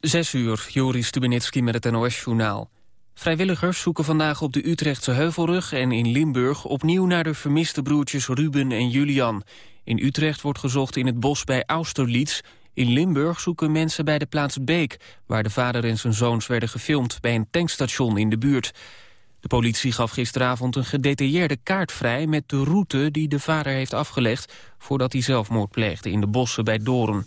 Zes uur, Joris Stubenitski met het NOS-journaal. Vrijwilligers zoeken vandaag op de Utrechtse Heuvelrug en in Limburg... opnieuw naar de vermiste broertjes Ruben en Julian. In Utrecht wordt gezocht in het bos bij Austerlitz. In Limburg zoeken mensen bij de plaats Beek... waar de vader en zijn zoons werden gefilmd... bij een tankstation in de buurt. De politie gaf gisteravond een gedetailleerde kaart vrij... met de route die de vader heeft afgelegd... voordat hij zelfmoord pleegde in de bossen bij Doren.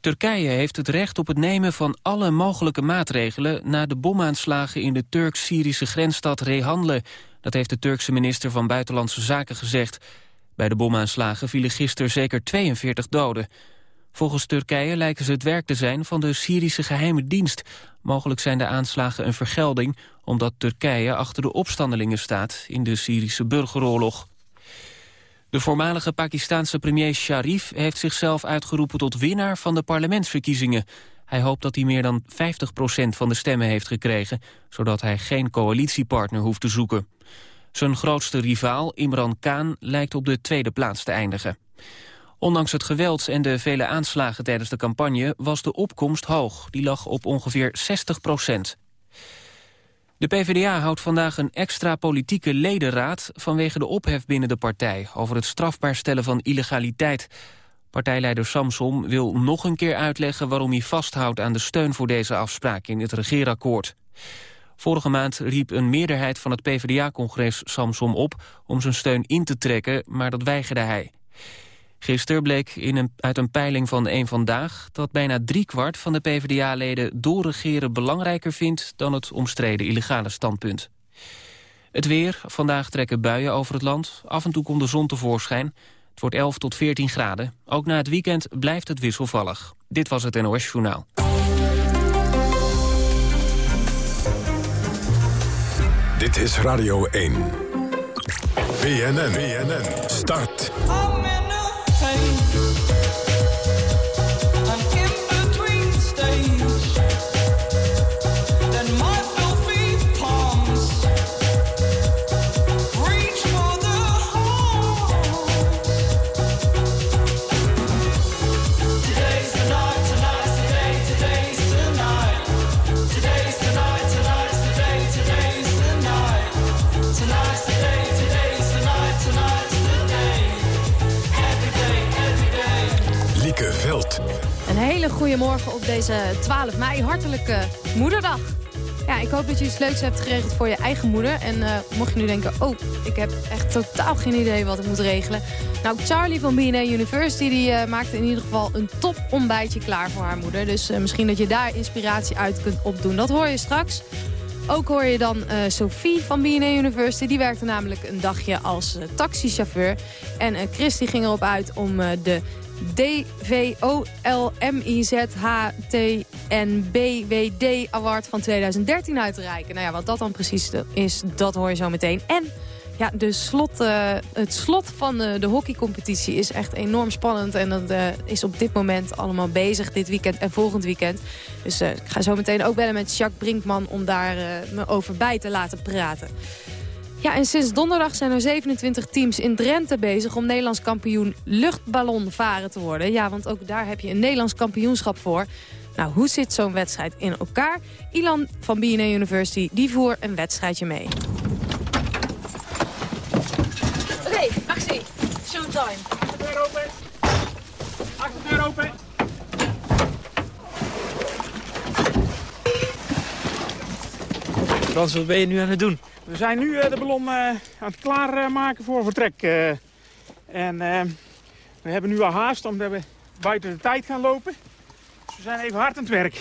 Turkije heeft het recht op het nemen van alle mogelijke maatregelen... na de bomaanslagen in de Turk-Syrische grensstad Rehanle. Dat heeft de Turkse minister van Buitenlandse Zaken gezegd. Bij de bomaanslagen vielen gisteren zeker 42 doden. Volgens Turkije lijken ze het werk te zijn van de Syrische geheime dienst. Mogelijk zijn de aanslagen een vergelding... omdat Turkije achter de opstandelingen staat in de Syrische burgeroorlog. De voormalige Pakistanse premier Sharif heeft zichzelf uitgeroepen tot winnaar van de parlementsverkiezingen. Hij hoopt dat hij meer dan 50% van de stemmen heeft gekregen, zodat hij geen coalitiepartner hoeft te zoeken. Zijn grootste rivaal, Imran Khan, lijkt op de tweede plaats te eindigen. Ondanks het geweld en de vele aanslagen tijdens de campagne was de opkomst hoog. Die lag op ongeveer 60 procent. De PvdA houdt vandaag een extra politieke ledenraad... vanwege de ophef binnen de partij over het strafbaar stellen van illegaliteit. Partijleider Samsom wil nog een keer uitleggen waarom hij vasthoudt aan de steun voor deze afspraak in het regeerakkoord. Vorige maand riep een meerderheid van het PvdA-congres Samsom op om zijn steun in te trekken, maar dat weigerde hij. Gisteren bleek in een, uit een peiling van Eén Vandaag... dat bijna driekwart van de PvdA-leden doorregeren belangrijker vindt... dan het omstreden illegale standpunt. Het weer. Vandaag trekken buien over het land. Af en toe komt de zon tevoorschijn. Het wordt 11 tot 14 graden. Ook na het weekend blijft het wisselvallig. Dit was het NOS Journaal. Dit is Radio 1. BNN. BNN. Start. Hele goede morgen op deze 12 mei. Hartelijke moederdag. Ja, ik hoop dat je iets leuks hebt geregeld voor je eigen moeder. En uh, mocht je nu denken, oh, ik heb echt totaal geen idee wat ik moet regelen. Nou, Charlie van BNA University die, uh, maakte in ieder geval een top ontbijtje klaar voor haar moeder. Dus uh, misschien dat je daar inspiratie uit kunt opdoen. Dat hoor je straks. Ook hoor je dan Sophie van BNA University. Die werkte namelijk een dagje als taxichauffeur. En Chris die ging erop uit om de D-V-O-L-M-I-Z-H-T-N-B-W-D Award van 2013 uit te reiken. Nou ja, wat dat dan precies is, dat hoor je zo meteen. En ja, de slot, uh, het slot van de, de hockeycompetitie is echt enorm spannend. En dat uh, is op dit moment allemaal bezig, dit weekend en volgend weekend. Dus ik ga zo meteen ook bellen met Jacques Brinkman om daar me over bij te laten praten. Ja, en sinds donderdag zijn er 27 teams in Drenthe bezig... om Nederlands kampioen luchtballonvaren te worden. Ja, want ook daar heb je een Nederlands kampioenschap voor. Nou, hoe zit zo'n wedstrijd in elkaar? Ilan van BNA University, die voer een wedstrijdje mee. Oké, okay, actie. Showtime. Achterdeur open. Achterdeur open. Frans, wat ben je nu aan het doen? We zijn nu eh, de ballon eh, aan het klaarmaken voor vertrek. Eh. en we hebben nu al haast omdat we buiten de tijd gaan lopen. Dus we zijn even hard aan het werk.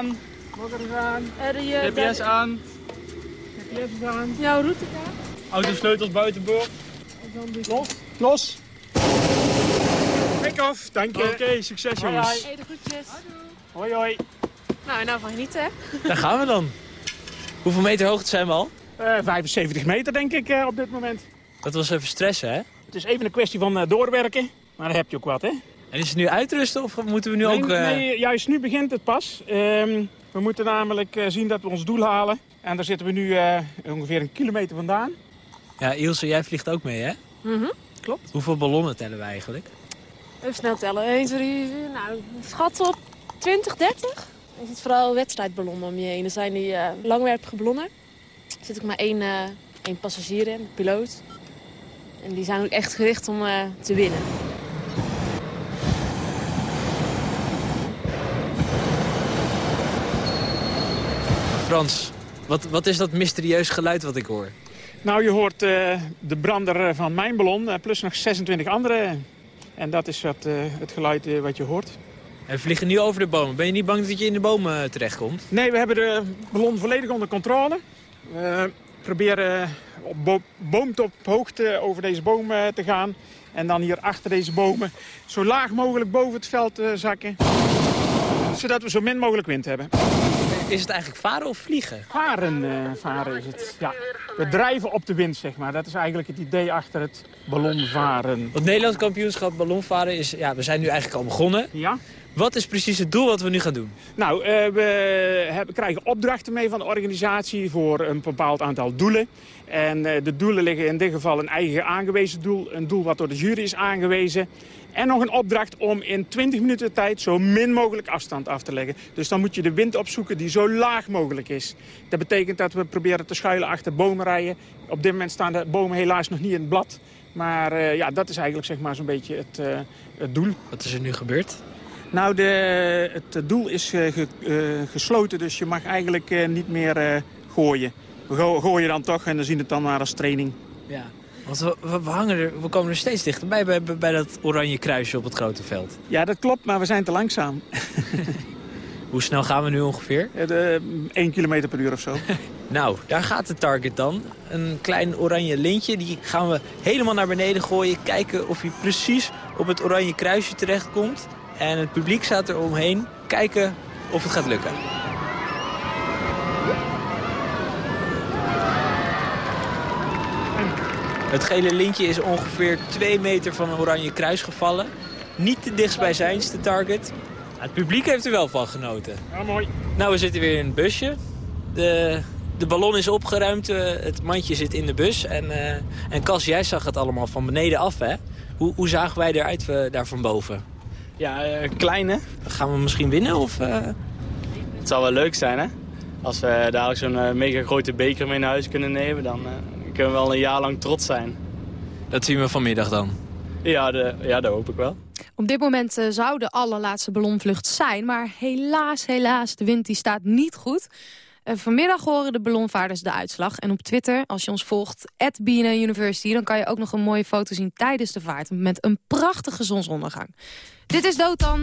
Logger aan. Logger is aan. GPS aan. GPS aan. Jouw route daar. Autosleutels buitenboord. Los. Los. Pick off, dank je. Oké, succes jongens. Hoi, hoi. de groetjes. Hoi hoi. Nou, nou van genieten hè. Daar gaan we dan. Hoeveel meter hoogte zijn we al? Eh, 75 meter denk ik eh, op dit moment. Dat was even stressen, hè? Het is even een kwestie van eh, doorwerken. Maar dan heb je ook wat, hè? En is het nu uitrusten of moeten we nu nee, ook... eh, nee, juist nu begint het pas. Ehm, we moeten namelijk eh, zien dat we ons doel halen. En daar zitten we nu eh, ongeveer een kilometer vandaan. Ja, Ilse, jij vliegt ook mee, hè? Mhm, klopt. Hoeveel ballonnen tellen we eigenlijk? Even snel tellen. 1, 2, 3, 4. Nou, schat op 20, 30. Er zit vooral wedstrijdballonnen om je heen. Er zijn die eh, langwerpige ballonnen. Er zit ook maar één, eh, één passagier in, de piloot. En die zijn ook echt gericht om eh, te winnen. Frans, wat, wat is dat mysterieus geluid wat ik hoor? Nou, je hoort eh, de brander eh, van mijn ballon, eh, plus nog 26 andere. En dat is wat, het geluid wat je hoort. En we vliegen nu over de bomen. Ben je niet bang dat je in de bomen terechtkomt? Nee, we hebben de ballon volledig onder controle. We proberen op bo boomtophoogte over deze boom eh, te gaan. En dan hier achter deze bomen zo laag mogelijk boven het veld zakken. Zodat we zo min mogelijk wind hebben. Is het eigenlijk varen of vliegen? Varen, eh, varen is het. Ja. We drijven op de wind, zeg maar. Dat is eigenlijk het idee achter het ballonvaren. Het Nederlands kampioenschap ballonvaren is... Ja, we zijn nu eigenlijk al begonnen. Ja? Wat is precies het doel wat we nu gaan doen? Nou, eh, we hebben, krijgen opdrachten mee van de organisatie voor een bepaald aantal doelen. En eh, de doelen liggen in dit geval een eigen aangewezen doel. Een doel wat door de jury is aangewezen. En nog een opdracht om in 20 minuten tijd zo min mogelijk afstand af te leggen. Dus dan moet je de wind opzoeken die zo laag mogelijk is. Dat betekent dat we proberen te schuilen achter bomenrijen. Op dit moment staan de bomen helaas nog niet in het blad. Maar eh, ja, dat is eigenlijk zeg maar zo'n beetje het, eh, het doel. Wat is er nu gebeurd? Nou, de, het doel is eh, ge- gesloten, dus je mag eigenlijk niet meer gooien. We go- gooien dan toch en dan zien het dan maar als training. Ja. Want we, hangen er, we komen er steeds dichterbij bij, bij, bij dat oranje kruisje op het grote veld. Ja, dat klopt, maar we zijn te langzaam. Hoe snel gaan we nu ongeveer? Eh, de, 1 kilometer per uur of zo. Nou, daar gaat de target dan. Een klein oranje lintje, die gaan we helemaal naar beneden gooien. Kijken of hij precies op het oranje kruisje terechtkomt. En het publiek staat er omheen. Kijken of het gaat lukken. Het gele lintje is ongeveer 2 meter van een oranje kruis gevallen. Niet te dichtstbijzijnste target. Het publiek heeft er wel van genoten. Ja, mooi. Nou, we zitten weer in een busje. De, de ballon is opgeruimd, eh, het mandje zit in de bus. En, eh, en Cas, jij zag het allemaal van beneden af, hè? Hoe, hoe zagen wij eruit eh, daar van boven? Ja, eh, kleine. Gaan we misschien winnen? Of, eh? Het zou wel leuk zijn, hè? Als we dadelijk zo'n mega grote beker mee naar huis kunnen nemen, dan eh, kunnen we wel een jaar lang trots zijn. Dat zien we vanmiddag dan. Ja, de, ja dat hoop ik wel. Op dit moment eh, zou de allerlaatste ballonvlucht zijn. Maar helaas, helaas, de wind die staat niet goed. Eh, vanmiddag horen de ballonvaarders de uitslag. En op Twitter, als je ons volgt, BNA University... dan kan je ook nog een mooie foto zien tijdens de vaart... met een prachtige zonsondergang. Dit is Dotan.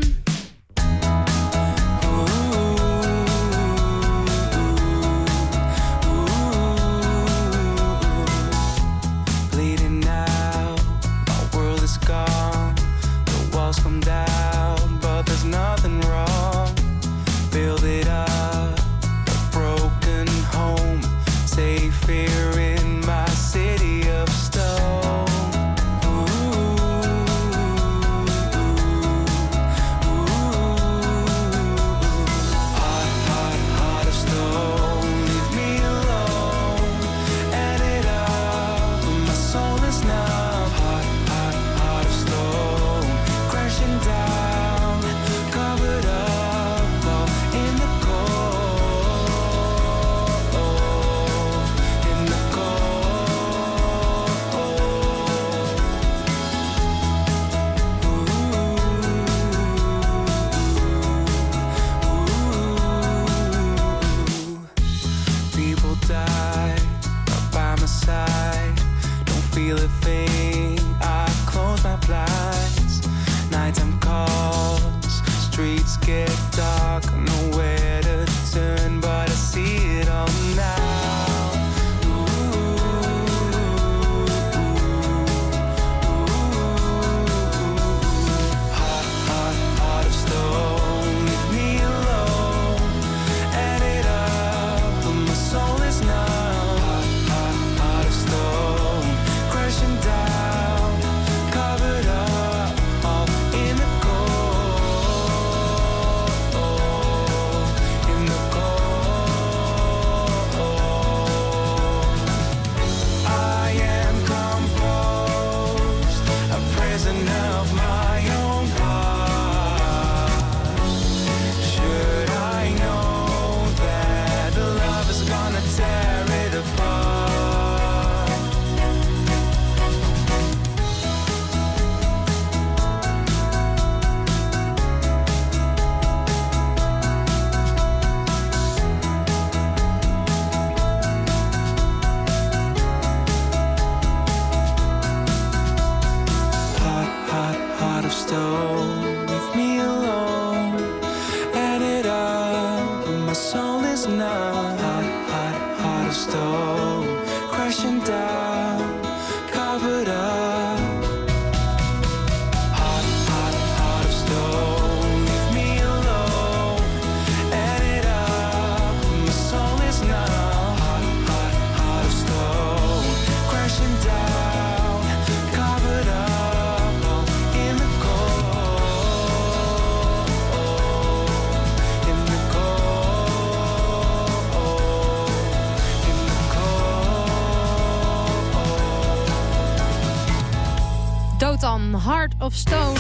Heart of Stone.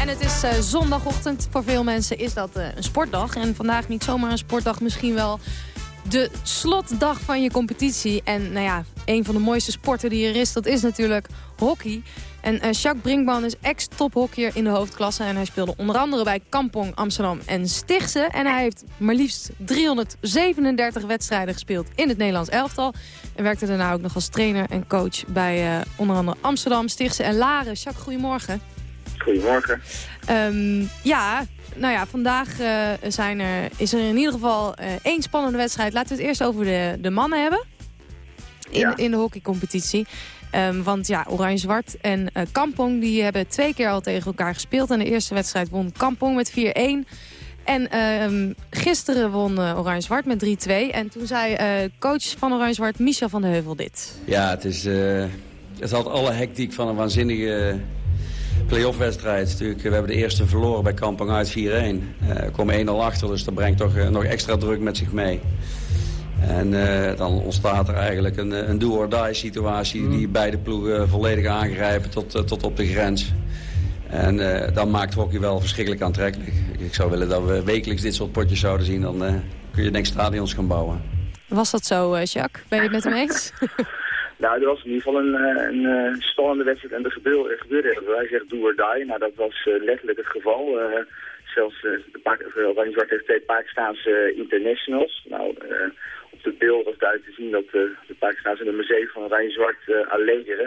En het is eh, zondagochtend. Voor veel mensen is dat eh, een sportdag. En vandaag niet zomaar een sportdag, misschien wel de slotdag van je competitie. En nou ja, een van de mooiste sporten die er is, dat is natuurlijk hockey. En eh, Jacques Brinkman is ex-tophockeyer in de hoofdklasse. En hij speelde onder andere bij Kampong, Amsterdam en Stichtse. En hij heeft maar liefst 337 wedstrijden gespeeld in het Nederlands elftal. En werkte daarna ook nog als trainer en coach bij eh, onder andere Amsterdam, Stichtse en Laren. Jacques, goedemorgen. Goedemorgen. Ehm, ja, nou ja, vandaag eh, zijn er, is er in ieder geval één spannende wedstrijd. Laten we het eerst over de, de mannen hebben. In, Ja. in de hockeycompetitie. Ehm, want ja, Oranje-Zwart en eh, Kampong die hebben twee keer al tegen elkaar gespeeld. En de eerste wedstrijd won Kampong met 4-1. En ehm, gisteren won eh, Oranje-Zwart met 3-2. En toen zei eh, coach van Oranje-Zwart, Michel van de Heuvel, dit. Ja, het is, het had alle hectiek van een waanzinnige play-off wedstrijd. We hebben de eerste verloren bij Kampong uit 4-1. Eh komen 1-0 achter, dus dat brengt toch nog extra druk met zich mee. En eh, dan ontstaat er eigenlijk een, eh, een do-or-die situatie... die beide ploegen volledig aangrijpen tot, eh, tot op de grens. En eh, dat maakt hockey wel verschrikkelijk aantrekkelijk. Ik, zou willen dat we wekelijks dit soort potjes zouden zien. Dan eh, kun je denk ik stadions gaan bouwen. Was dat zo, eh, Jacques? Ben je het met hem eens? Nou, er was in ieder geval een, eh, een eh, spannende wedstrijd en er gebeurde, er gebeurde. Hij zegt do or die. Nou, dat was eh, letterlijk het geval. Eh, zelfs uh, de eh, Oranje Zwart heeft twee Pakistaanse eh, internationals. Nou, eh, de beeld duidelijk te zien dat eh, de Pakistaanse nummer 7 van Oranje Zwart uh,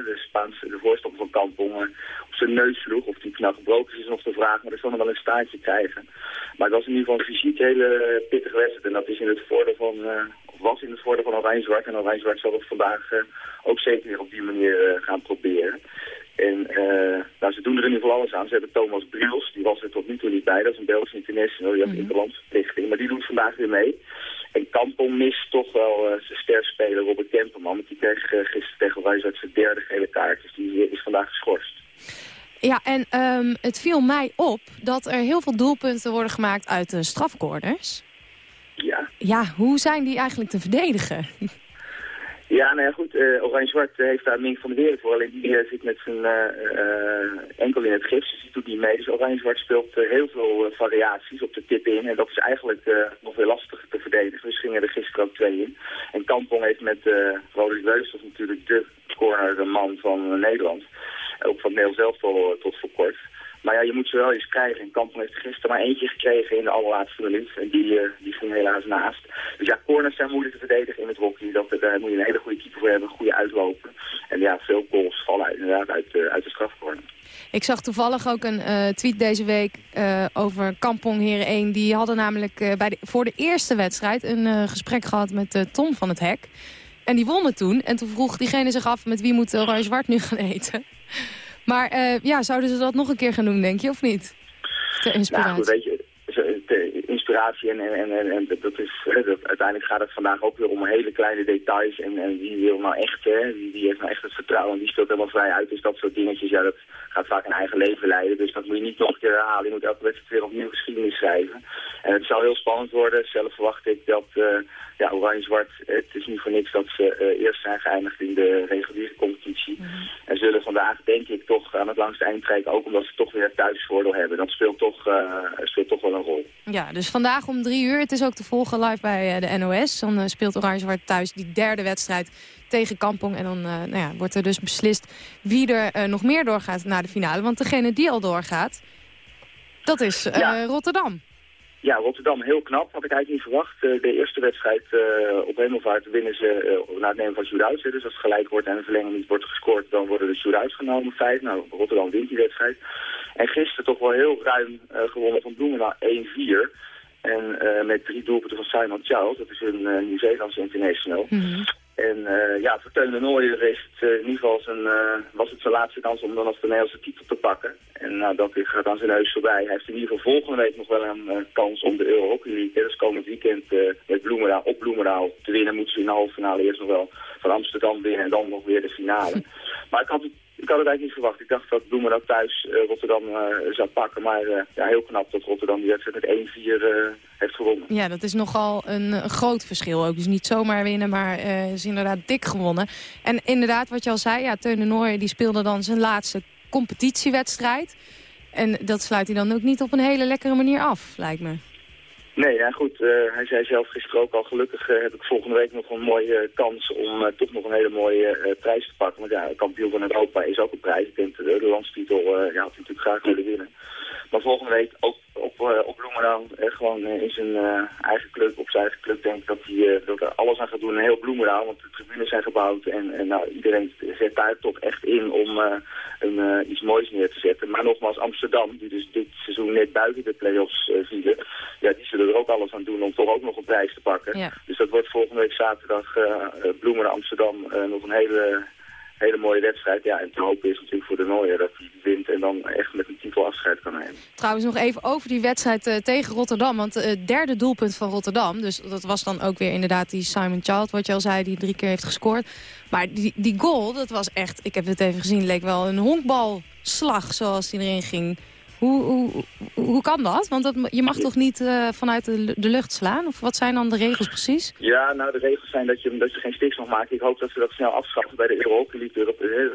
de Spaanse de voorstander van Kampong, eh, op zijn neus sloeg. Of die knap gebroken is, is nog de vraag, maar er zal nog wel een staartje krijgen. Maar het was in ieder geval een fysiek hele pittige wedstrijd. En dat is in het voordeel van, was in het voordeel van Oranje Zwart. En Oranje Zwart zal het vandaag ook zeker weer op die manier gaan proberen. En nou, ze doen er in ieder geval alles aan. Ze hebben Thomas Briels, die was er tot nu toe niet bij. Dat is een Belgische international, die heeft Mhm. interlandsverplichting. Maar die doet vandaag weer mee. En Kampong mist toch wel eh, zijn sterspeler Robert Kemperman. Want die kreeg eh, gisteren tegen Zwart zijn derde gele kaart. Dus die is vandaag geschorst. Ja, en ehm, het viel mij op dat er heel veel doelpunten worden gemaakt uit de strafcorners. Ja. Ja, hoe zijn die eigenlijk te verdedigen? Ja, nou ja, goed. eh, Oranje-Zwart heeft daar Mink van de Wereld voor. Alleen die eh, zit met zijn eh, eh, enkel in het gips, dus die doet niet mee. Dus Oranje-Zwart speelt eh, heel veel eh, variaties op de tip in. En dat is eigenlijk eh, nog veel lastiger te verdedigen. Dus gingen er gisteren ook twee in. En Kampong heeft met Roderick Weusters natuurlijk de cornerman van eh, Nederland. Ook van Nederland zelf tot voor kort. Maar ja, je moet ze wel eens krijgen. En heeft gisteren maar eentje gekregen in de allerlaatste minuut. En die, uh, die ging helaas naast. Dus ja, corners zijn moeilijk te verdedigen in het hockey. Dat, daar moet je een hele goede keeper voor hebben, een goede uitlopen. En ja, veel goals vallen uit, inderdaad uit, uh, uit de strafcorner. Ik zag toevallig ook een tweet deze week over Kampong Heren 1. Die hadden namelijk bij de, voor de eerste wedstrijd een gesprek gehad met Tom van het Hek. En die wonnen toen. En toen vroeg diegene zich af met wie moet Oranje Zwart nu gaan eten. Maar uh, ja, zouden ze dat nog een keer gaan doen, denk je, of niet? Ter inspiratie. Nou, weet je, de inspiratie en, en, en, en dat is, dat, uiteindelijk gaat het vandaag ook weer om hele kleine details. En, en wie wil nou echt, hè, wie, wie heeft nou echt het vertrouwen, die speelt helemaal vrij uit. Dus dat soort dingetjes, ja, dat gaat vaak een eigen leven leiden. Dus dat moet je niet nog een keer herhalen. Je moet elke wedstrijd weer opnieuw geschiedenis schrijven. En het zal heel spannend worden. Zelf verwacht ik dat, uh, ja, Oranje-Zwart, het is niet voor niks dat ze uh, eerst zijn geëindigd in de reguliere competitie. Mm -hmm. En zullen vandaag, denk ik, toch aan het langste eind trekken. Ook omdat ze toch weer thuisvoordeel hebben. Dat speelt toch, uh, speelt toch wel een rol. Ja, dus vandaag om drie uur. Het is ook te volgen live bij uh, de NOS. Dan speelt Oranje-Zwart thuis die derde wedstrijd tegen Kampong. En dan nou ja, wordt er dus beslist wie er nog meer doorgaat naar de finale. Want degene die al doorgaat, dat is ja. Rotterdam. Ja, Rotterdam heel knap. Had ik eigenlijk niet verwacht. Uh, de eerste wedstrijd uh, op Hemelvaart winnen ze uh, na het nemen van shootouts. Dus als het gelijk wordt en een verlenging niet wordt gescoord, dan worden de shootouts genomen. Vijf. Nou, Rotterdam wint die wedstrijd. En gisteren toch wel heel ruim gewonnen van Bloemendaal 1-4. En met drie doelpunten van Simon Child. Dat is een Nieuw-Zeelandse international. Mhm. En eh, ja, voor Teun de Nooijer is het eh, in ieder geval zijn, eh, was het zijn laatste kans om dan als de Nederlandse titel te pakken. En nou, dat gaat aan zijn neus voorbij. Hij heeft in ieder geval volgende week nog wel een kans om de Euro Hockey League, dus komend weekend met Bloemendaal, op Bloemendaal te winnen. Moeten ze in de halve finale eerst nog wel van Amsterdam winnen en dan nog weer de finale. Maar ik had het ik had het eigenlijk niet verwacht. Ik dacht dat Bloemendaal thuis uh, Rotterdam uh, zou pakken. Maar uh, ja, heel knap dat Rotterdam die wedstrijd met 1-4 heeft gewonnen. Ja, dat is nogal een, groot verschil ook. Dus niet zomaar winnen, maar is inderdaad dik gewonnen. En inderdaad, wat je al zei, ja, Teun de Nooy die speelde dan zijn laatste competitiewedstrijd. En dat sluit hij dan ook niet op een hele lekkere manier af, lijkt me. Nee, ja goed. Uh, hij zei zelf gisteren ook al, gelukkig uh, heb ik volgende week nog een mooie uh, kans om toch nog een hele mooie prijs te pakken. Want ja, kampioen van Europa is ook een prijs. Ik denk de landstitel ja, had hij natuurlijk graag willen winnen. Maar volgende week ook op, uh, op Bloemendaal, uh, gewoon uh, in zijn eigen club, op zijn eigen club, denk ik dat hij dat er alles aan gaat doen. Een heel Bloemendaal, want de tribunes zijn gebouwd en, en nou, iedereen zet daar toch echt in om een, iets moois neer te zetten. Maar nogmaals, Amsterdam, die dus dit seizoen net buiten de play-offs vielen, ja, die zullen er ook alles aan doen om toch ook nog een prijs te pakken. Ja. Dus dat wordt volgende week zaterdag Bloemendaal Amsterdam nog een hele hele mooie wedstrijd. Ja, en te hopen is natuurlijk voor de Nooier dat hij wint en dan echt met een titel afscheid kan nemen. Trouwens nog even over die wedstrijd uh, tegen Rotterdam. Want het uh, derde doelpunt van Rotterdam, dus dat was dan ook weer inderdaad die Simon Child, wat je al zei, die drie keer heeft gescoord. Maar die, die goal, dat was echt, ik heb het even gezien, leek wel een honkbalslag zoals die erin ging. Hoe, hoe, hoe kan dat? Want dat, je mag toch niet uh, vanuit de, de, lucht slaan? Of wat zijn dan de regels precies? Ja, nou de regels zijn dat je, dat je geen stiks mag maken. Ik hoop dat ze dat snel afschaffen bij de Europa League.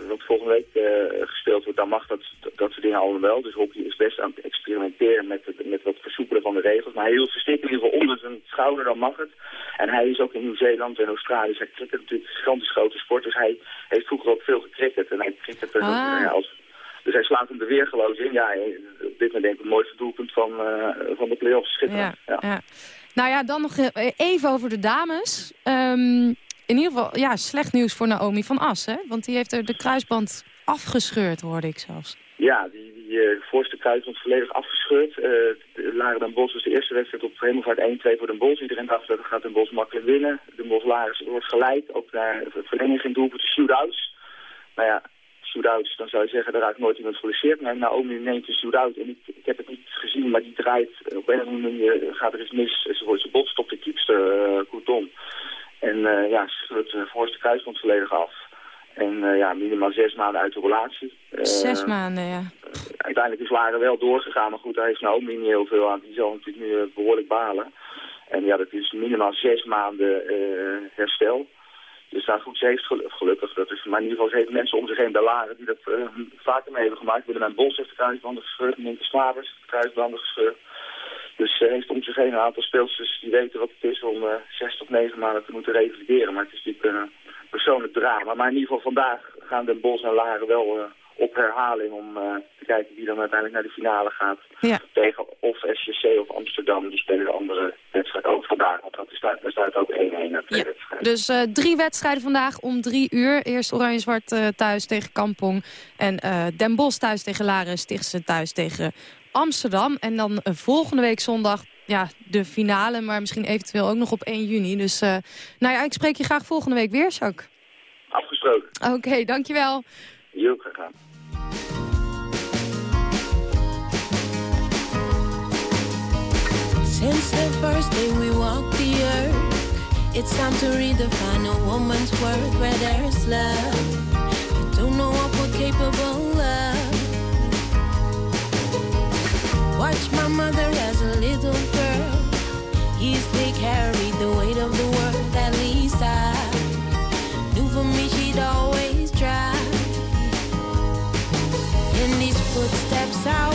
Wat volgende week uh, gespeeld wordt, dan mag dat, dat soort dingen allemaal wel. Dus hockey is best aan het experimenteren met, met wat versoepelen van de regels. Maar hij hield zijn in ieder geval onder zijn schouder, dan mag het. En hij is ook in Nieuw-Zeeland en Australië. Dus hij cricket natuurlijk een gigantisch grote sport. Dus hij heeft vroeger ook veel gecricket. En hij cricket ah. ja, als dus hij slaat hem er weergeloos in. Ja, op dit moment denk ik het mooiste doelpunt van, uh, van de play-offs. Ja, ja. ja, Nou ja, dan nog eh, even over de dames. Um, in ieder geval, ja, slecht nieuws voor Naomi van As, hè? Want die heeft er de kruisband afgescheurd, hoorde ik zelfs. Ja, die, die uh, voorste kruisband volledig afgescheurd. Uh, Laren Den Bos was de eerste wedstrijd op Hemelvaart 1-2 voor Den Bos. Iedereen dacht dat gaat Den Bos makkelijk winnen. Den Bos Laren wordt gelijk, ook naar verlenging in doelpunten shootouts. Nou ja, shootouts, dan zou je zeggen, daar raakt nooit iemand geblesseerd. Maar Naomi neemt een shootout en ik, ik heb het niet gezien, maar die draait op een of andere manier, gaat er iets mis. Ze, wordt, ze botst op de kiepster, uh, En uh, ja, ze scheurt de voorste kruisband volledig af. En uh, ja, minimaal zes maanden uit de relatie. Zes maanden, ja. uiteindelijk is Lara wel doorgegaan, maar goed, daar heeft Naomi niet heel veel aan. Die zal natuurlijk nu behoorlijk balen. En ja, dat is minimaal zes maanden herstel. Dus daar goed, ze heeft gelukkig, dat is, maar in ieder geval ze heeft mensen om zich heen bij Laren die dat uh, vaker mee hebben gemaakt. Willem Bos heeft de kruisbanden gescheurd, Minke Slavers de kruisbanden gescheurd. Dus ze heeft om zich heen een aantal speelsters die weten wat het is om uh, zes tot negen maanden te moeten revalideren. Maar het is natuurlijk een persoonlijk drama. Maar in ieder geval vandaag gaan de Bos en Laren wel... Op herhaling om uh, te kijken wie dan uiteindelijk naar de finale gaat. Ja. Tegen of SJC of Amsterdam. Die spelen de andere wedstrijd ook vandaag. Want dat is daar, staat ook 1-1 ja. Dus uh, drie wedstrijden vandaag om drie uur. Eerst Oranje-Zwart uh, thuis tegen Kampong. En Den Bosch thuis tegen Laren. Stichtse thuis tegen Amsterdam. En dan volgende week zondag ja, de finale. Maar misschien eventueel ook nog op 1 juni. Dus nou ja, ik spreek je graag volgende week weer, Jacques. Afgesproken. Oké, okay, dankjewel. Heel graag. Since the first day we walked the earth, it's time to redefine a woman's worth where there's love. You don't know what we're capable of. Watch my mother as a little girl. Easily carried the weight of In these footsteps I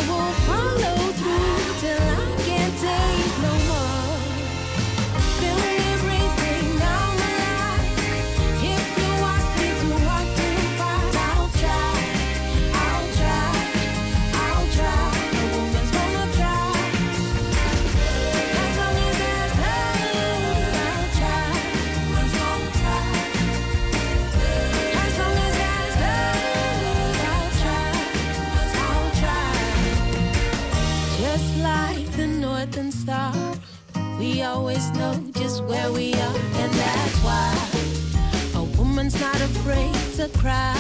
cry.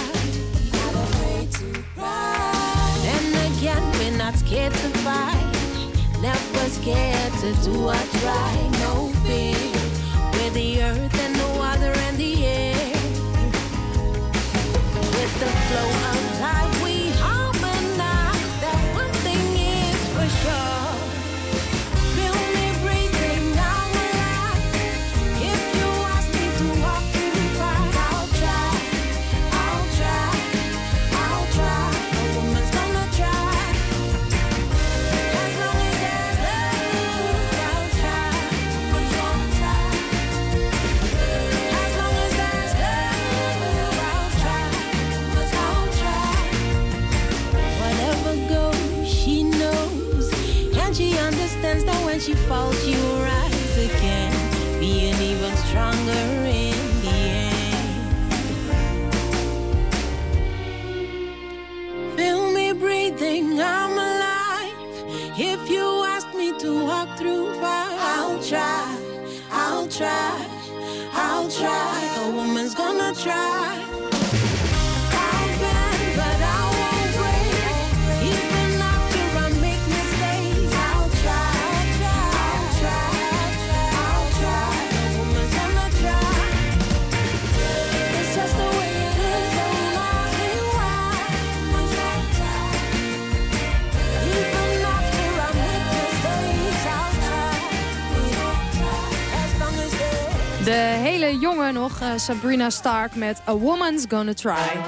Hele jonge nog, eh, Sabrina Stark met A Woman's Gonna Try.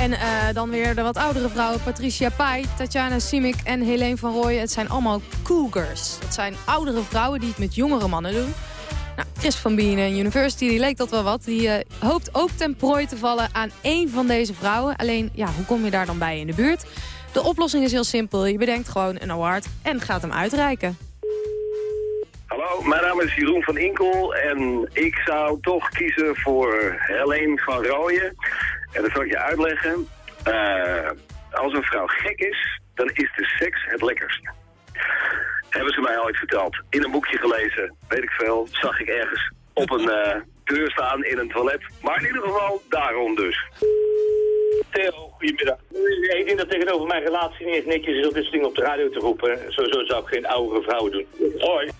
En eh, dan weer de wat oudere vrouwen, Patricia Pai, Tatjana Simic en Helene van Rooyen. Het zijn allemaal cougars. Dat zijn oudere vrouwen die het met jongere mannen doen. Nou, Chris van Bienen University, die leek dat wel wat. Die eh, hoopt ook ten prooi te vallen aan één van deze vrouwen. Alleen, ja, hoe kom je daar dan bij in de buurt? De oplossing is heel simpel. Je bedenkt gewoon een award en gaat hem uitreiken. Hallo, mijn naam is Jeroen van Inkel en ik zou toch kiezen voor Helene van Rooyen. En dat zal ik je uitleggen. Eh, als een vrouw gek is, dan is de seks het lekkerst. Hebben ze mij ooit verteld. In een boekje gelezen, weet ik veel, zag ik ergens op een eh, deur staan in een toilet. Maar in ieder geval, daarom dus. Theo, goedemiddag. Ik denk dat tegenover mijn relatie niet netjes is om dit dingen op de radio te roepen. Sowieso zou ik geen oudere vrouwen doen. Hoi.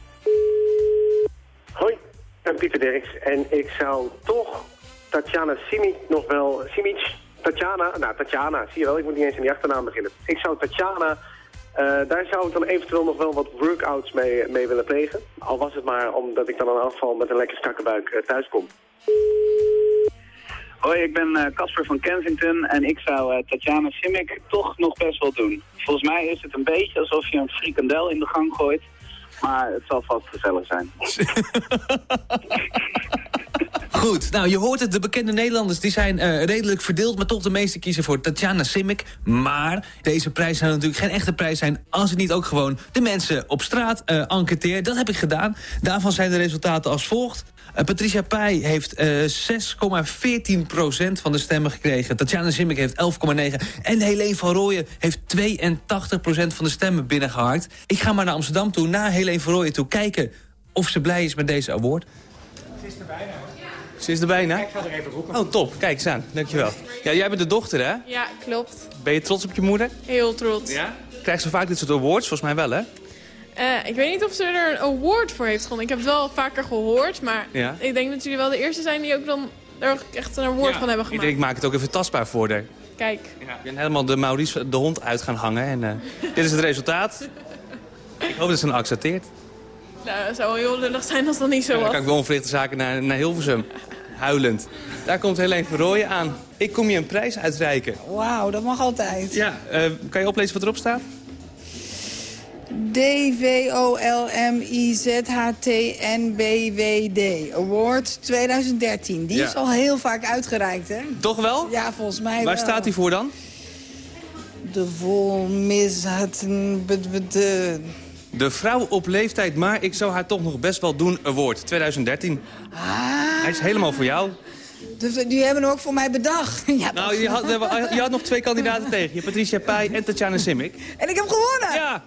Hoi, ik ben Pieter Derks en ik zou toch Tatjana Simic nog wel... Simic? Tatjana? Nou, Tatjana, zie je wel, ik moet niet eens in die achternaam beginnen. Ik zou Tatjana, eh, daar zou ik dan eventueel nog wel wat workouts mee, mee willen plegen. Al was het maar omdat ik dan aan afval met een lekker strakke buik eh, thuis kom. Hoi, ik ben eh, Casper van Kensington en ik zou eh, Tatjana Simic toch nog best wel doen. Volgens mij is het een beetje alsof je een frikandel in de gang gooit, maar het zal vast gezellig zijn. Goed, nou je hoort het, de bekende Nederlanders die zijn eh, redelijk verdeeld... maar toch de meeste kiezen voor Tatjana Simic. Maar deze prijs zou natuurlijk geen echte prijs zijn... als ik niet ook gewoon de mensen op straat eh enquêteer. Dat heb ik gedaan. Daarvan zijn de resultaten als volgt. Eh, Patricia Pai heeft eh 6,14% van de stemmen gekregen. Tatjana Simic heeft 11,9. En Helene van Rooyen heeft 82% van de stemmen binnengeharkt. Ik ga maar naar Amsterdam toe, naar Helene van Rooyen toe... kijken of ze blij is met deze award. Het is er bijna hoor. Ze is er bijna. Ik ga er even roepen. Oh, top. Kijk eens aan. Dankjewel. Ja, jij bent de dochter, hè? Ja, klopt. Ben je trots op je moeder? Heel trots. Ja? Krijgt ze vaak dit soort awards? Volgens mij wel, hè? Eh, ik weet niet of ze er een award voor heeft gewonnen. Ik heb het wel vaker gehoord, maar Ja. ik denk dat jullie wel de eerste zijn die ook dan er ook echt een award van hebben Ik gemaakt. denk, ik maak het ook even tastbaar voor haar. Kijk. Ik ben helemaal de Maurice de hond uit gaan hangen. En eh, dit is het resultaat. Ik hoop dat ze hem accepteert. Nou, het zou wel heel lullig zijn als dat niet zo Dan was. kan ik wel onverrichte zaken naar, naar Hilversum. Huilend. Daar komt Helene Verrooyen aan. Ik kom je een prijs uitreiken. Wauw, dat mag altijd. Ja, eh, kan je oplezen wat erop staat? D-V-O-L-M-I-Z-H-T-N-B-W-D. Award 2013. Die Ja. is al heel vaak uitgereikt, hè? Toch wel? Ja, volgens mij Waar wel. staat hij voor dan? De volmishatten... De... De vrouw op leeftijd, maar ik zou haar toch nog best wel doen award 2013. Ah, Hij is helemaal voor jou. dus die hebben hem ook voor mij bedacht. ja, Nou, je had, je had nog twee kandidaten tegen je. Patricia Pai en Tatjana Simic. En ik heb gewonnen! Ja!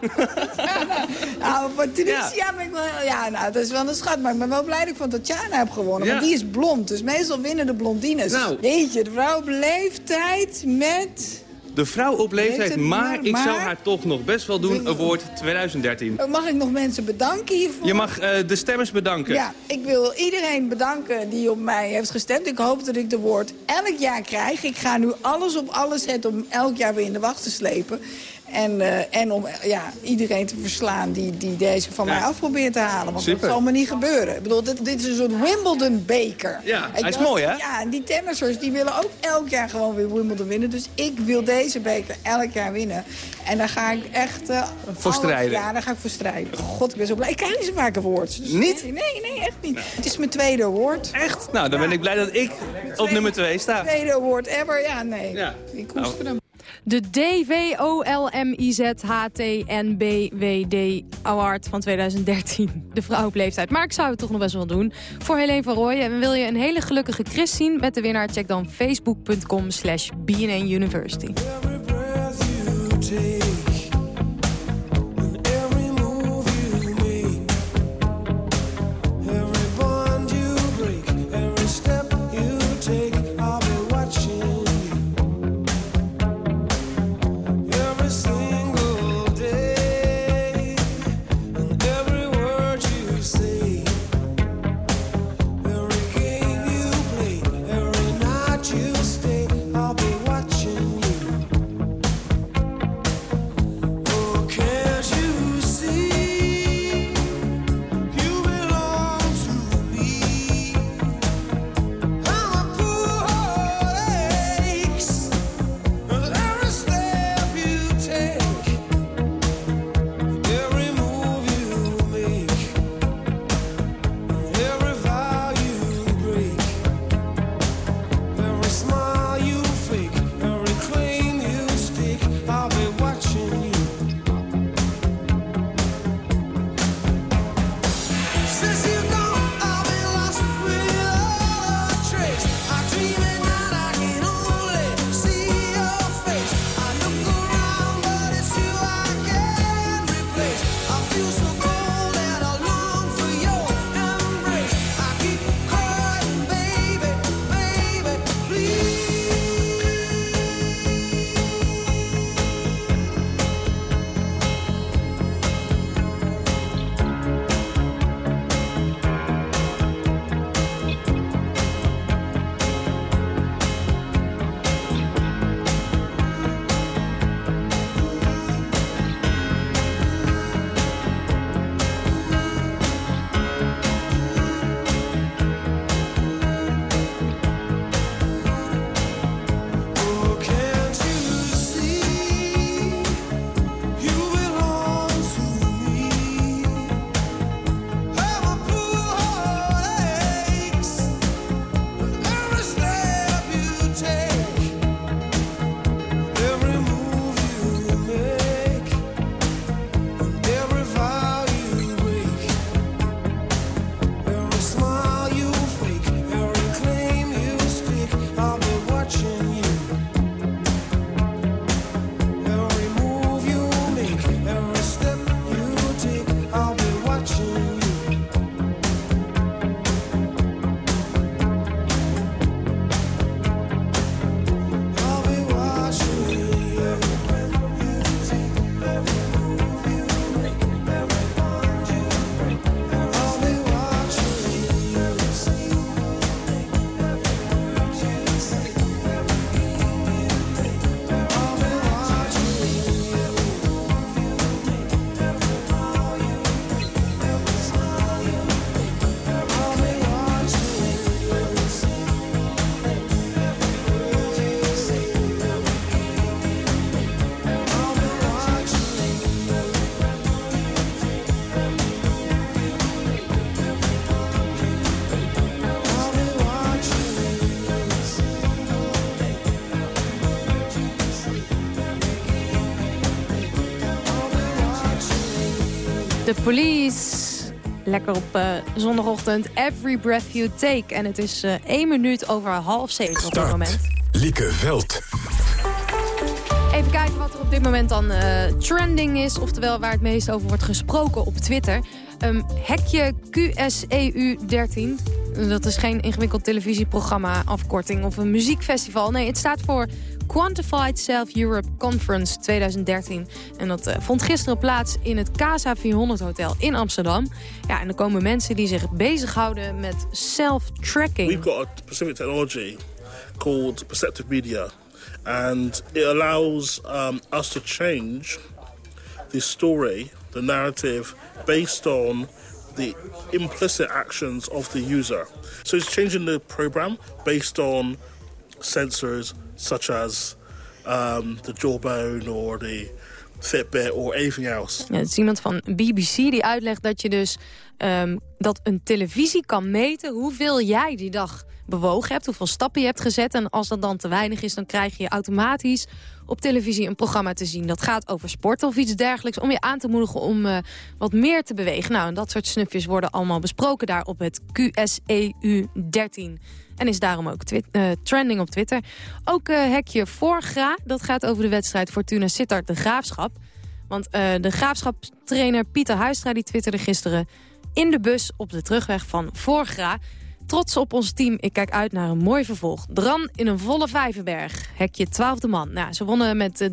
Nou, Patricia ben ik wel... Ja, nou, dat is wel een schat. Maar ik ben wel blij dat ik van Tatjana heb gewonnen. Ja. Want die is blond. Dus meestal winnen de blondines. Nou. Weet je, de vrouw op leeftijd met... De vrouw op leeftijd, maar ik zou haar toch nog best wel doen. Award 2013. Mag ik nog mensen bedanken hiervoor? Je mag eh, de stemmers bedanken. Ja, ik wil iedereen bedanken die op mij heeft gestemd. Ik hoop dat ik de woord elk jaar krijg. Ik ga nu alles op alles zetten om elk jaar weer in de wacht te slepen. En, eh, en om eh, ja, iedereen te verslaan die, die deze van Ja. mij af probeert te halen. Want Super. dat zal me niet gebeuren. Ik bedoel, dit, dit is een soort Wimbledon-beker. Ja, Ik hij is dacht, mooi, hè? Ja, en die tennissers die willen ook elk jaar gewoon weer Wimbledon winnen. Dus ik wil deze beker elk jaar winnen. En daar ga ik echt... eh, Voor strijden. Ja, daar ga ik voor strijden. God, ik ben zo blij. Ik krijg niet zo vaak awards. Dus Niet? Nee, nee, nee, echt niet. Het is mijn tweede award. Echt? Nou, dan ben ik blij dat ik op nummer 2 sta. Tweede award ever. Ja, nee. Ja. Ik koester hem. De DVOLMIZHTNBWD Award van 2013. De vrouw op leeftijd. Maar ik zou het toch nog best wel doen. Voor Helene van Rooyen. En wil je een hele gelukkige Chris zien met de winnaar? Check dan facebook.com slash University. Lekker op eh, zondagochtend. Every breath you take. En het is eh één minuut over half zeven op dit moment. Lieke Veld. Even kijken wat er op dit moment dan eh, trending is. Oftewel waar het meest over wordt gesproken op Twitter. Um, hekje QSEU13. Dat is geen ingewikkeld televisieprogramma, afkorting of een muziekfestival. Nee, het staat voor Quantified Self Europe Conference 2013. En dat eh, vond gisteren plaats in het Casa 400 Hotel in Amsterdam. Ja, en er komen mensen die zich bezighouden met self-tracking. We've got a specific technology called perceptive media, and it allows um, us to change the story, the narrative, based on the implicit actions of the user. So it's changing the program based on sensors such as um, the jawbone or the Fitbit or anything else. Ja, het is iemand van BBC die uitlegt dat je dus ehm, dat een televisie kan meten hoeveel jij die dag bewogen hebt, hoeveel stappen je hebt gezet. En als dat dan te weinig is, dan krijg je automatisch op televisie een programma te zien. Dat gaat over sport of iets dergelijks, om je aan te moedigen om eh, wat meer te bewegen. Nou, en dat soort snufjes worden allemaal besproken daar op het QSEU 13. En is daarom ook eh, trending op Twitter. Ook eh, hekje Voorgra, dat gaat over de wedstrijd Fortuna Sittard de Graafschap. Want de graafschapstrainer Pieter Huistra die twitterde gisteren... in de bus op de terugweg van Voorgra. Trots op ons team, ik kijk uit naar een mooi vervolg. Dran in een volle Vijverberg, hekje twaalfde man. Nou, ze wonnen met eh,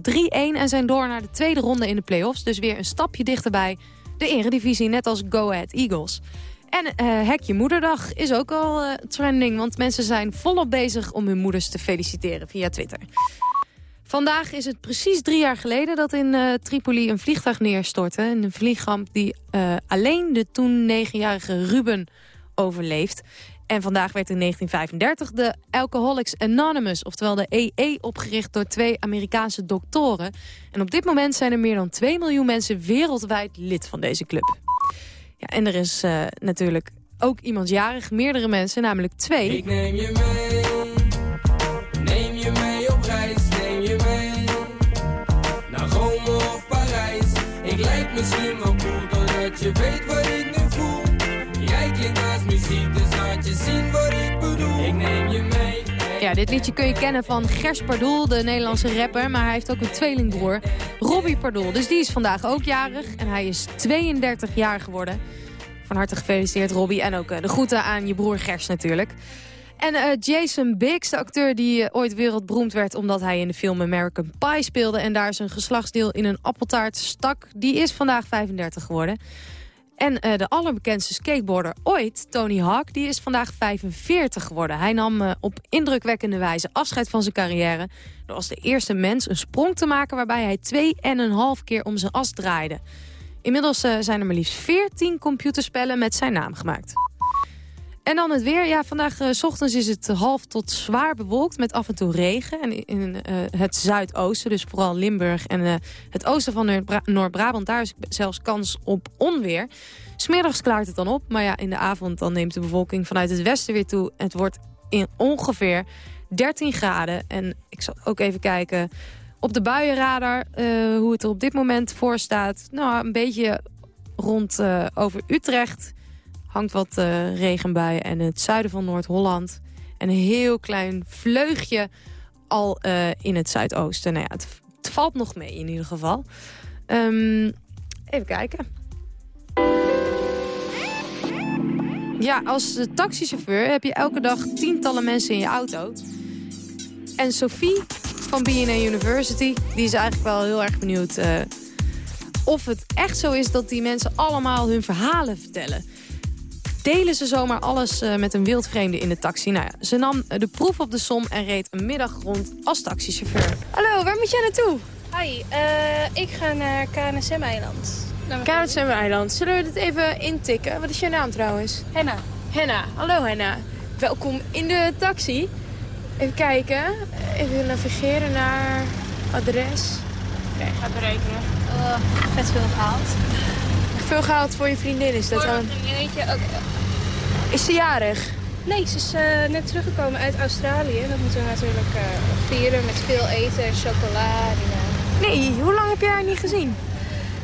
3-1 en zijn door naar de tweede ronde in de play-offs. Dus weer een stapje dichterbij de eredivisie, net als Go Ahead Eagles. En eh, hekje moederdag is ook al eh, trending, want mensen zijn volop bezig om hun moeders te feliciteren via Twitter. Vandaag is het precies drie jaar geleden dat in eh, Tripoli een vliegtuig neerstortte. Een vliegramp die eh, alleen de toen negenjarige Ruben overleeft. En vandaag werd in 1935 de Alcoholics Anonymous, oftewel de EE, opgericht door twee Amerikaanse doktoren. En op dit moment zijn er meer dan 2 miljoen mensen wereldwijd lid van deze club. Ja, en er is eh, natuurlijk ook iemand jarig, meerdere mensen, namelijk twee. Ik neem je mee, je weet wat ik nu voel. Jij klinkt als muziek, dus laat je zien wat ik bedoel. Ik neem je mee. Ja, dit liedje kun je kennen van Gers Pardoel, de Nederlandse rapper. Maar hij heeft ook een tweelingbroer, Robbie Pardoel. Dus die is vandaag ook jarig en hij is 32 jaar geworden. Van harte gefeliciteerd Robbie en ook eh, de groeten aan je broer Gers natuurlijk. En eh, Jason Biggs, de acteur die eh, ooit wereldberoemd werd... omdat hij in de film American Pie speelde... en daar zijn geslachtsdeel in een appeltaart stak... die is vandaag 35 geworden. En eh, de allerbekendste skateboarder ooit, Tony Hawk, die is vandaag 45 geworden. Hij nam eh, op indrukwekkende wijze afscheid van zijn carrière... door als de eerste mens een sprong te maken... waarbij hij twee en een half keer om zijn as draaide. Inmiddels eh, zijn er maar liefst 14 computerspellen met zijn naam gemaakt. En dan het weer. Ja, vandaag eh, 's ochtends is het half tot zwaar bewolkt met af en toe regen. En in eh, het zuidoosten, dus vooral Limburg en eh, het oosten van Noord-Bra- Noord-Brabant... daar is zelfs kans op onweer. Smiddags klaart het dan op, maar ja, in de avond dan neemt de bevolking vanuit het westen weer toe. Het wordt in ongeveer 13 graden. En ik zal ook even kijken op de buienradar hoe het er op dit moment voor staat. Nou, een beetje rond over Utrecht hangt wat eh regenbuien en het zuiden van Noord-Holland. En een heel klein vleugje al eh, in het zuidoosten. Nou ja, het, het valt nog mee in ieder geval. Ehm, even kijken. Ja, als taxichauffeur heb je elke dag tientallen mensen in je auto. En Sophie van BNA University, die is eigenlijk wel heel erg benieuwd... eh, of het echt zo is dat die mensen allemaal hun verhalen vertellen. Delen ze zomaar alles eh, met een wildvreemde in de taxi? Nou ja, ze nam eh, de proef op de som en reed een middag rond als taxichauffeur. Hallo, waar moet jij naartoe? Hi, eh, ik ga naar KNSM-eiland. KNSM-eiland. Zullen we dit even intikken? Wat is jouw naam trouwens? Henna. Henna. Hallo Henna. Welkom in de taxi. Even kijken. Even navigeren naar adres. Oké, ga berekenen. Oh, vet veel gehaald. Veel gehaald voor je vriendin is dat dan? een vriendinnetje ook. Is ze jarig? Nee, ze is eh, net teruggekomen uit Australië. Dat moeten we natuurlijk eh, vieren met veel eten en chocola. En, eh, Nee, hoe lang heb jij haar niet gezien?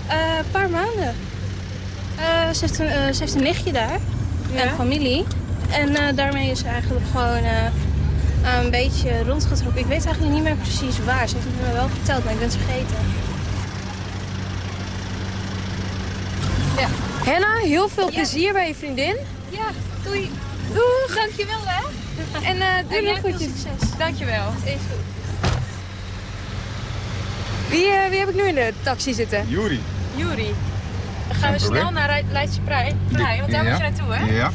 een paar maanden. Ze, heeft een, ze heeft een nichtje daar. En familie. En daarmee is ze eigenlijk gewoon een beetje rondgetrokken. Ik weet eigenlijk niet meer precies waar. Ze heeft het me wel verteld, maar ik ben het vergeten. Ja. Henna, heel veel plezier bij je vriendin. Ja, doei. Doeg. Dankjewel hè. En eh doe En nog goedjes. succes. Dankjewel. Is goed. Wie, eh, wie heb ik nu in de taxi zitten? Juri. Juri. Dan gaan we Geen snel probleem. naar Leidse Prij, Prij, want daar Ja. moet je naartoe, hè? Ja.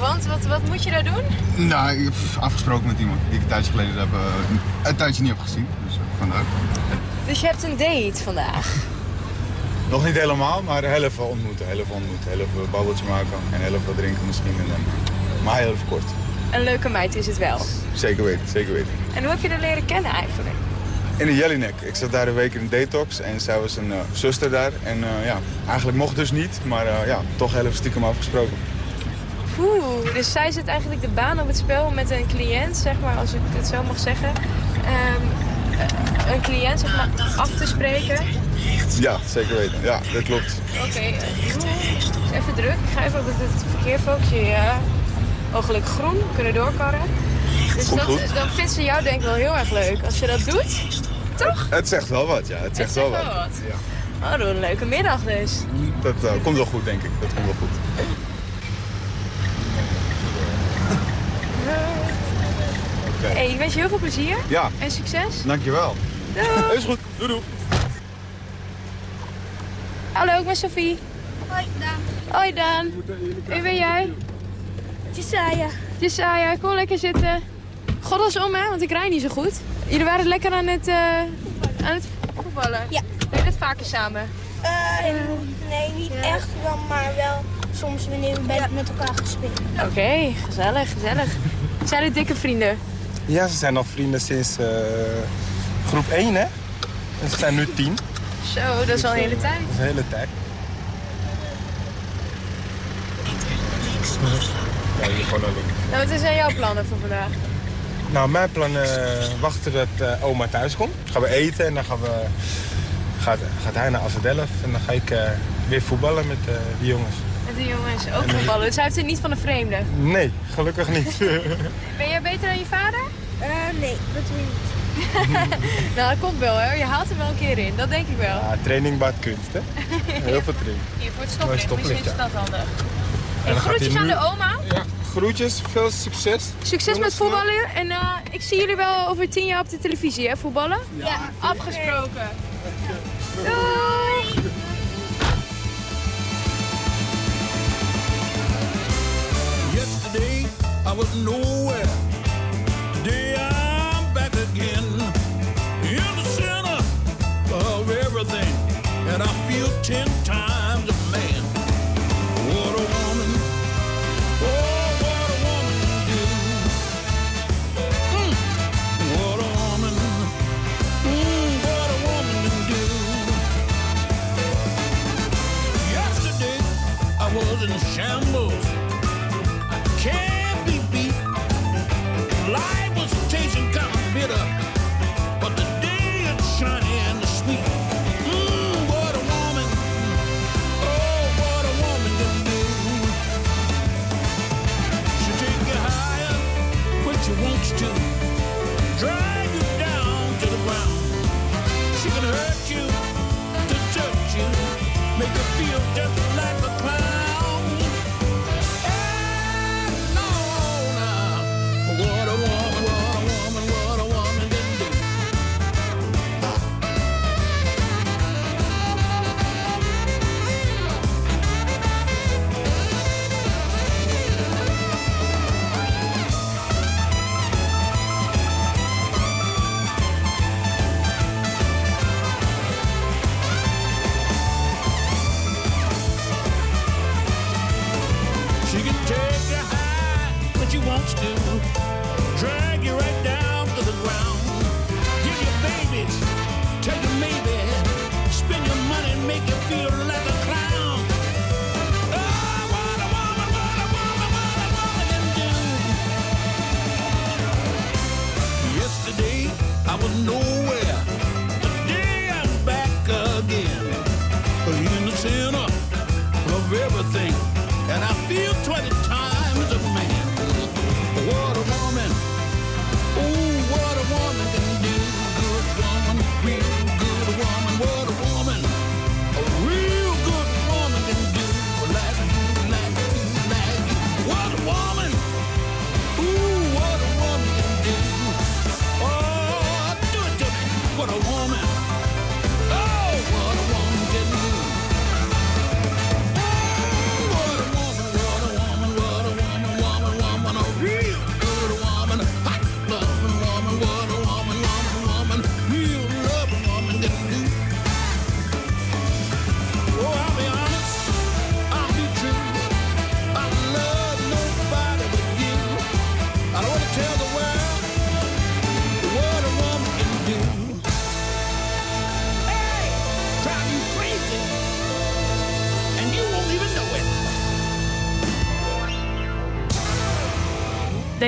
Want wat, wat moet je daar doen? Nou, ik heb afgesproken met iemand die ik een tijdje geleden heb, eh, een tijdje niet heb gezien. Dus vandaar. Dus je hebt een date vandaag. Nog niet helemaal, maar heel even ontmoeten. Heel even ontmoeten. Heel even babbeltje maken en heel even wat drinken misschien. En dan, maar heel even kort. Een leuke meid is het wel. Zeker weten, zeker weten. En hoe heb je haar leren kennen eigenlijk? In de Jellinek. Ik zat daar een week in detox en zij was een eh, zuster daar. En eh, ja, eigenlijk mocht dus niet, maar eh, ja, toch heel even stiekem afgesproken. Oeh, dus zij zet eigenlijk de baan op het spel met een cliënt, zeg maar, als ik het zo mag zeggen. Ehm, eh, een cliënt, zeg maar, af te spreken. Ja, zeker weten. Ja, dat klopt. Oké, eh, even druk. Ik ga even op het, het verkeer focussen. Ja. Mogelijk groen, kunnen doorkarren. Dus Komt dat, goed. dan vindt ze jou denk ik wel heel erg leuk als je dat doet. Toch? Het zegt wel wat, ja. Het zegt wel wat. wat. Oh, doe een leuke middag dus. Dat eh, komt wel goed, denk ik. Dat komt wel goed. Hey, ik wens je heel veel plezier. Ja. En succes. Dankjewel. Doei. Is goed. Doei doei. Hallo, ik ben Sophie. Hoi, Daan. Hoi Daan. Wie ben jij? Jesaja. Jesaja, kom lekker zitten. God is om hè, want ik rij niet zo goed. Jullie waren lekker aan het, eh, aan het voetballen? Ja. Doe je dat vaker samen? nee, niet echt wel, maar wel soms wanneer we bij- met elkaar gespeeld. Oké, gezellig, gezellig. Zijn het dikke vrienden? Ja, ze zijn nog vrienden sinds eh, groep 1, hè? En ze zijn nu 10. Zo, dat is al een hele tijd. Dat is de hele tijd. Ja, hier gewoon naar links. Nou, wat zijn jouw plannen voor vandaag? Nou, mijn plan eh wachten tot eh, oma thuis komt. Dan gaan we eten en dan gaan we, gaat, gaat hij naar Azadelf. En dan ga ik eh, weer voetballen met eh die jongens. Met de jongens ook En, voetballen. Dus hij heeft er niet van een vreemde. Nee, gelukkig niet. Ben jij beter dan je vader? nee, dat doe je niet. nou, dat komt wel hè. Je haalt hem wel een keer in. Dat denk ik wel. ja, training baat kunst, hè? Heel veel training. Hier voor het stoplicht. Misschien is dat handig. Hey, groetjes aan de oma. Ja, groetjes, veel succes. Succes met voetballen. En eh, ik zie jullie wel over tien jaar op de televisie, hè, voetballen? Ja. Afgesproken. Doei! Yesterday I was nowhere. Ten times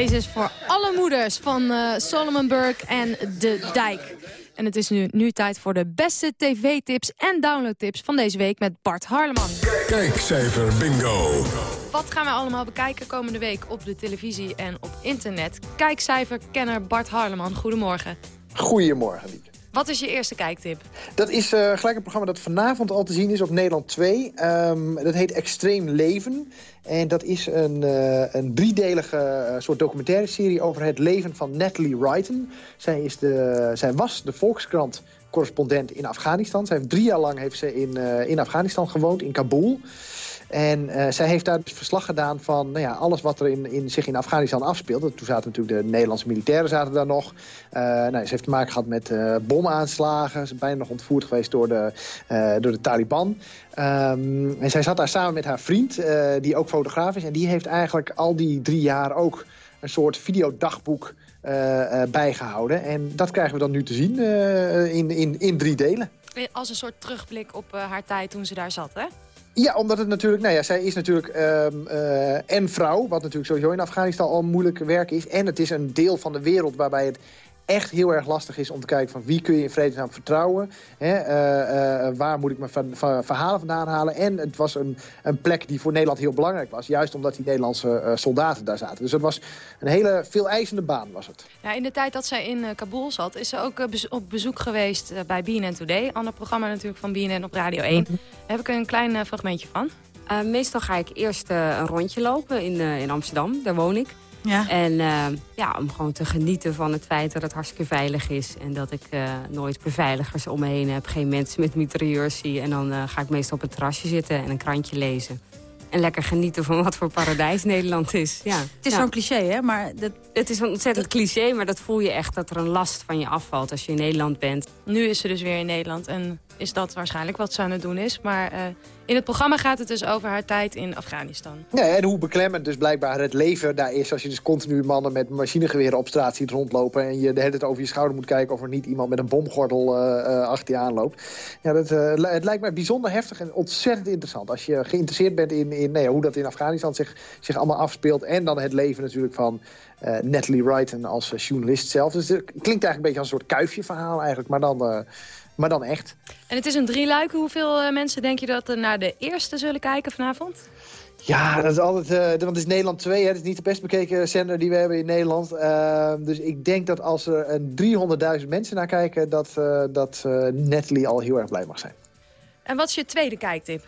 Deze is voor alle moeders van eh, Solomon Burke en De Dijk. En het is nu, nu tijd voor de beste tv-tips en downloadtips van deze week met Bart Harleman. Kijkcijfer bingo. Wat gaan we allemaal bekijken komende week op de televisie en op internet? Kijkcijferkenner Bart Harleman, goedemorgen. Goedemorgen, Lieke. Wat is je eerste kijktip? Dat is eh, gelijk een programma dat vanavond al te zien is op Nederland 2. Ehm, dat heet Extreem Leven. En dat is een, eh, een driedelige eh, soort documentaire serie over het leven van Natalie Wrighton. Zij, is de, zij was de Volkskrant correspondent in Afghanistan. Zij heeft drie jaar lang heeft ze in, in Afghanistan gewoond, in Kabul. En eh, zij heeft daar dus verslag gedaan van nou ja, alles wat er in, in, zich in Afghanistan afspeelde. Toen zaten natuurlijk de Nederlandse militairen zaten daar nog. Eh, nou, ze heeft te maken gehad met eh, bomaanslagen. Ze is bijna nog ontvoerd geweest door de, door de Taliban. Ehm, en zij zat daar samen met haar vriend, die ook fotograaf is. En die heeft eigenlijk al die drie jaar ook een soort videodagboek eh, eh, bijgehouden. En dat krijgen we dan nu te zien in, in, in drie delen. Als een soort terugblik op haar tijd toen ze daar zat, hè? Ja, omdat het natuurlijk, nou ja, zij is natuurlijk ehm, eh, en vrouw, wat natuurlijk sowieso in Afghanistan al moeilijk werk is. En het is een deel van de wereld waarbij het echt heel erg lastig is om te kijken van wie kun je in vredesnaam vertrouwen. Hè? eh, eh, waar moet ik mijn ver- ver- verhalen vandaan halen. En het was een, een plek die voor Nederland heel belangrijk was. Juist omdat die Nederlandse eh, soldaten daar zaten. Dus het was een hele veel eisende baan was het. Ja, in de tijd dat zij in eh, Kabul zat, is ze ook eh, bezo- op bezoek geweest eh, bij BNN Today. Ander programma natuurlijk van BNN op Radio 1. Daar heb ik een klein eh, fragmentje van. Eh, meestal ga ik eerst eh, een rondje lopen in, eh, in Amsterdam, daar woon ik. Ja. En eh, ja, om gewoon te genieten van het feit dat het hartstikke veilig is. En dat ik eh, nooit beveiligers om me heen heb, geen mensen met mitrailleurs zie. En dan eh, ga ik meestal op het terrasje zitten en een krantje lezen. En lekker genieten van wat voor paradijs Nederland is. Ja. Het is Ja. zo'n cliché, hè? Maar dat... Het is een ontzettend cliché, maar dat voel je echt dat er een last van je afvalt als je in Nederland bent. Nu is ze dus weer in Nederland en is dat waarschijnlijk wat ze aan het doen is. Maar eh, in het programma gaat het dus over haar tijd in Afghanistan. Ja, en hoe beklemmend dus blijkbaar het leven daar is... als je dus continu mannen met machinegeweren op straat ziet rondlopen... en je de hele tijd over je schouder moet kijken... of er niet iemand met een bomgordel eh, eh, achter je aanloopt. Ja, dat, het lijkt mij bijzonder heftig en ontzettend interessant. Als je geïnteresseerd bent in, in nou hoe dat in Afghanistan zich, zich allemaal afspeelt... en dan het leven natuurlijk van eh, Natalie Wrighton als eh, journalist zelf. Dus het klinkt eigenlijk een beetje als een soort kuifje-verhaal eigenlijk... maar dan, maar dan echt. En het is een drieluiken. Hoeveel eh, mensen denk je dat er naar de eerste zullen kijken vanavond? Ja, dat is altijd, eh, want het is Nederland 2. Hè. Het is niet de best bekeken zender die we hebben in Nederland. Eh, dus ik denk dat als er een 300.000 mensen naar kijken... dat, eh, dat Natalie al heel erg blij mag zijn. En wat is je tweede kijktip?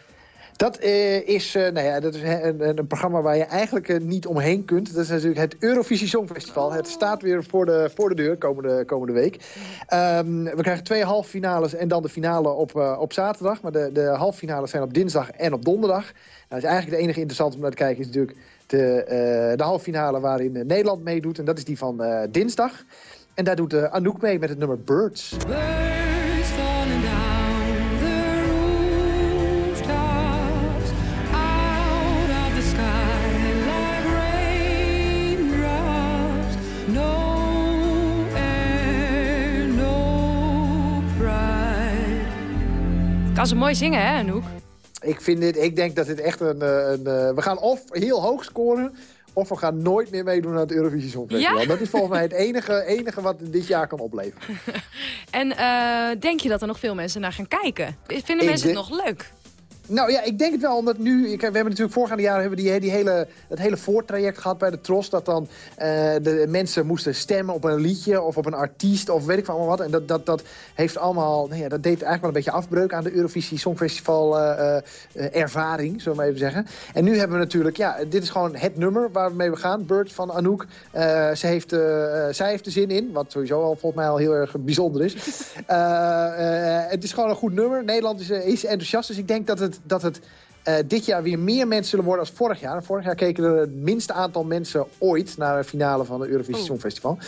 Dat, eh, is, eh, nou ja, dat is een, een, programma waar je eigenlijk eh, niet omheen kunt. Dat is natuurlijk het Eurovisie Songfestival. Het staat weer voor de, voor de deur komende, komende week. Ehm, we krijgen twee halve finales en dan de finale op, op zaterdag. Maar de, de halve finales zijn op dinsdag en op donderdag. Nou, dat is eigenlijk het enige interessante om naar te kijken is natuurlijk de, de halve finale waarin Nederland meedoet. En dat is die van dinsdag. En daar doet Anouk mee met het nummer. Birds Kan ze mooi zingen, hè, Anouk? Ik, vind dit, ik denk dat dit echt een... eh, een eh, we gaan of heel hoog scoren... of we gaan nooit meer meedoen aan het Eurovisie Songfestival. Ja? Dat is volgens mij het enige, enige wat dit jaar kan opleveren. En eh, denk je dat er nog veel mensen naar gaan kijken? Vinden Ik mensen het nog leuk? Nou ja, ik denk het wel, omdat nu... Kijk, we hebben natuurlijk voorgaande jaren hebben we die, die hele, het hele voortraject gehad bij de Tros. Dat dan eh, de mensen moesten stemmen op een liedje of op een artiest of weet ik allemaal wat. En dat, dat, dat heeft allemaal... Nou ja, dat deed eigenlijk wel een beetje afbreuk aan de Eurovisie Songfestival eh, eh, ervaring, zullen we maar even zeggen. En nu hebben we natuurlijk... Ja, dit is gewoon het nummer waarmee we gaan. Bird van Anouk. Ze heeft, zij heeft er zin in, wat sowieso al volgens mij al heel erg bijzonder is. Het is gewoon een goed nummer. Nederland is, is enthousiast, dus ik denk dat het, dat het eh, dit jaar weer meer mensen zullen worden als vorig jaar. Vorig jaar keken er het minste aantal mensen ooit naar de finale van het Eurovisie Songfestival.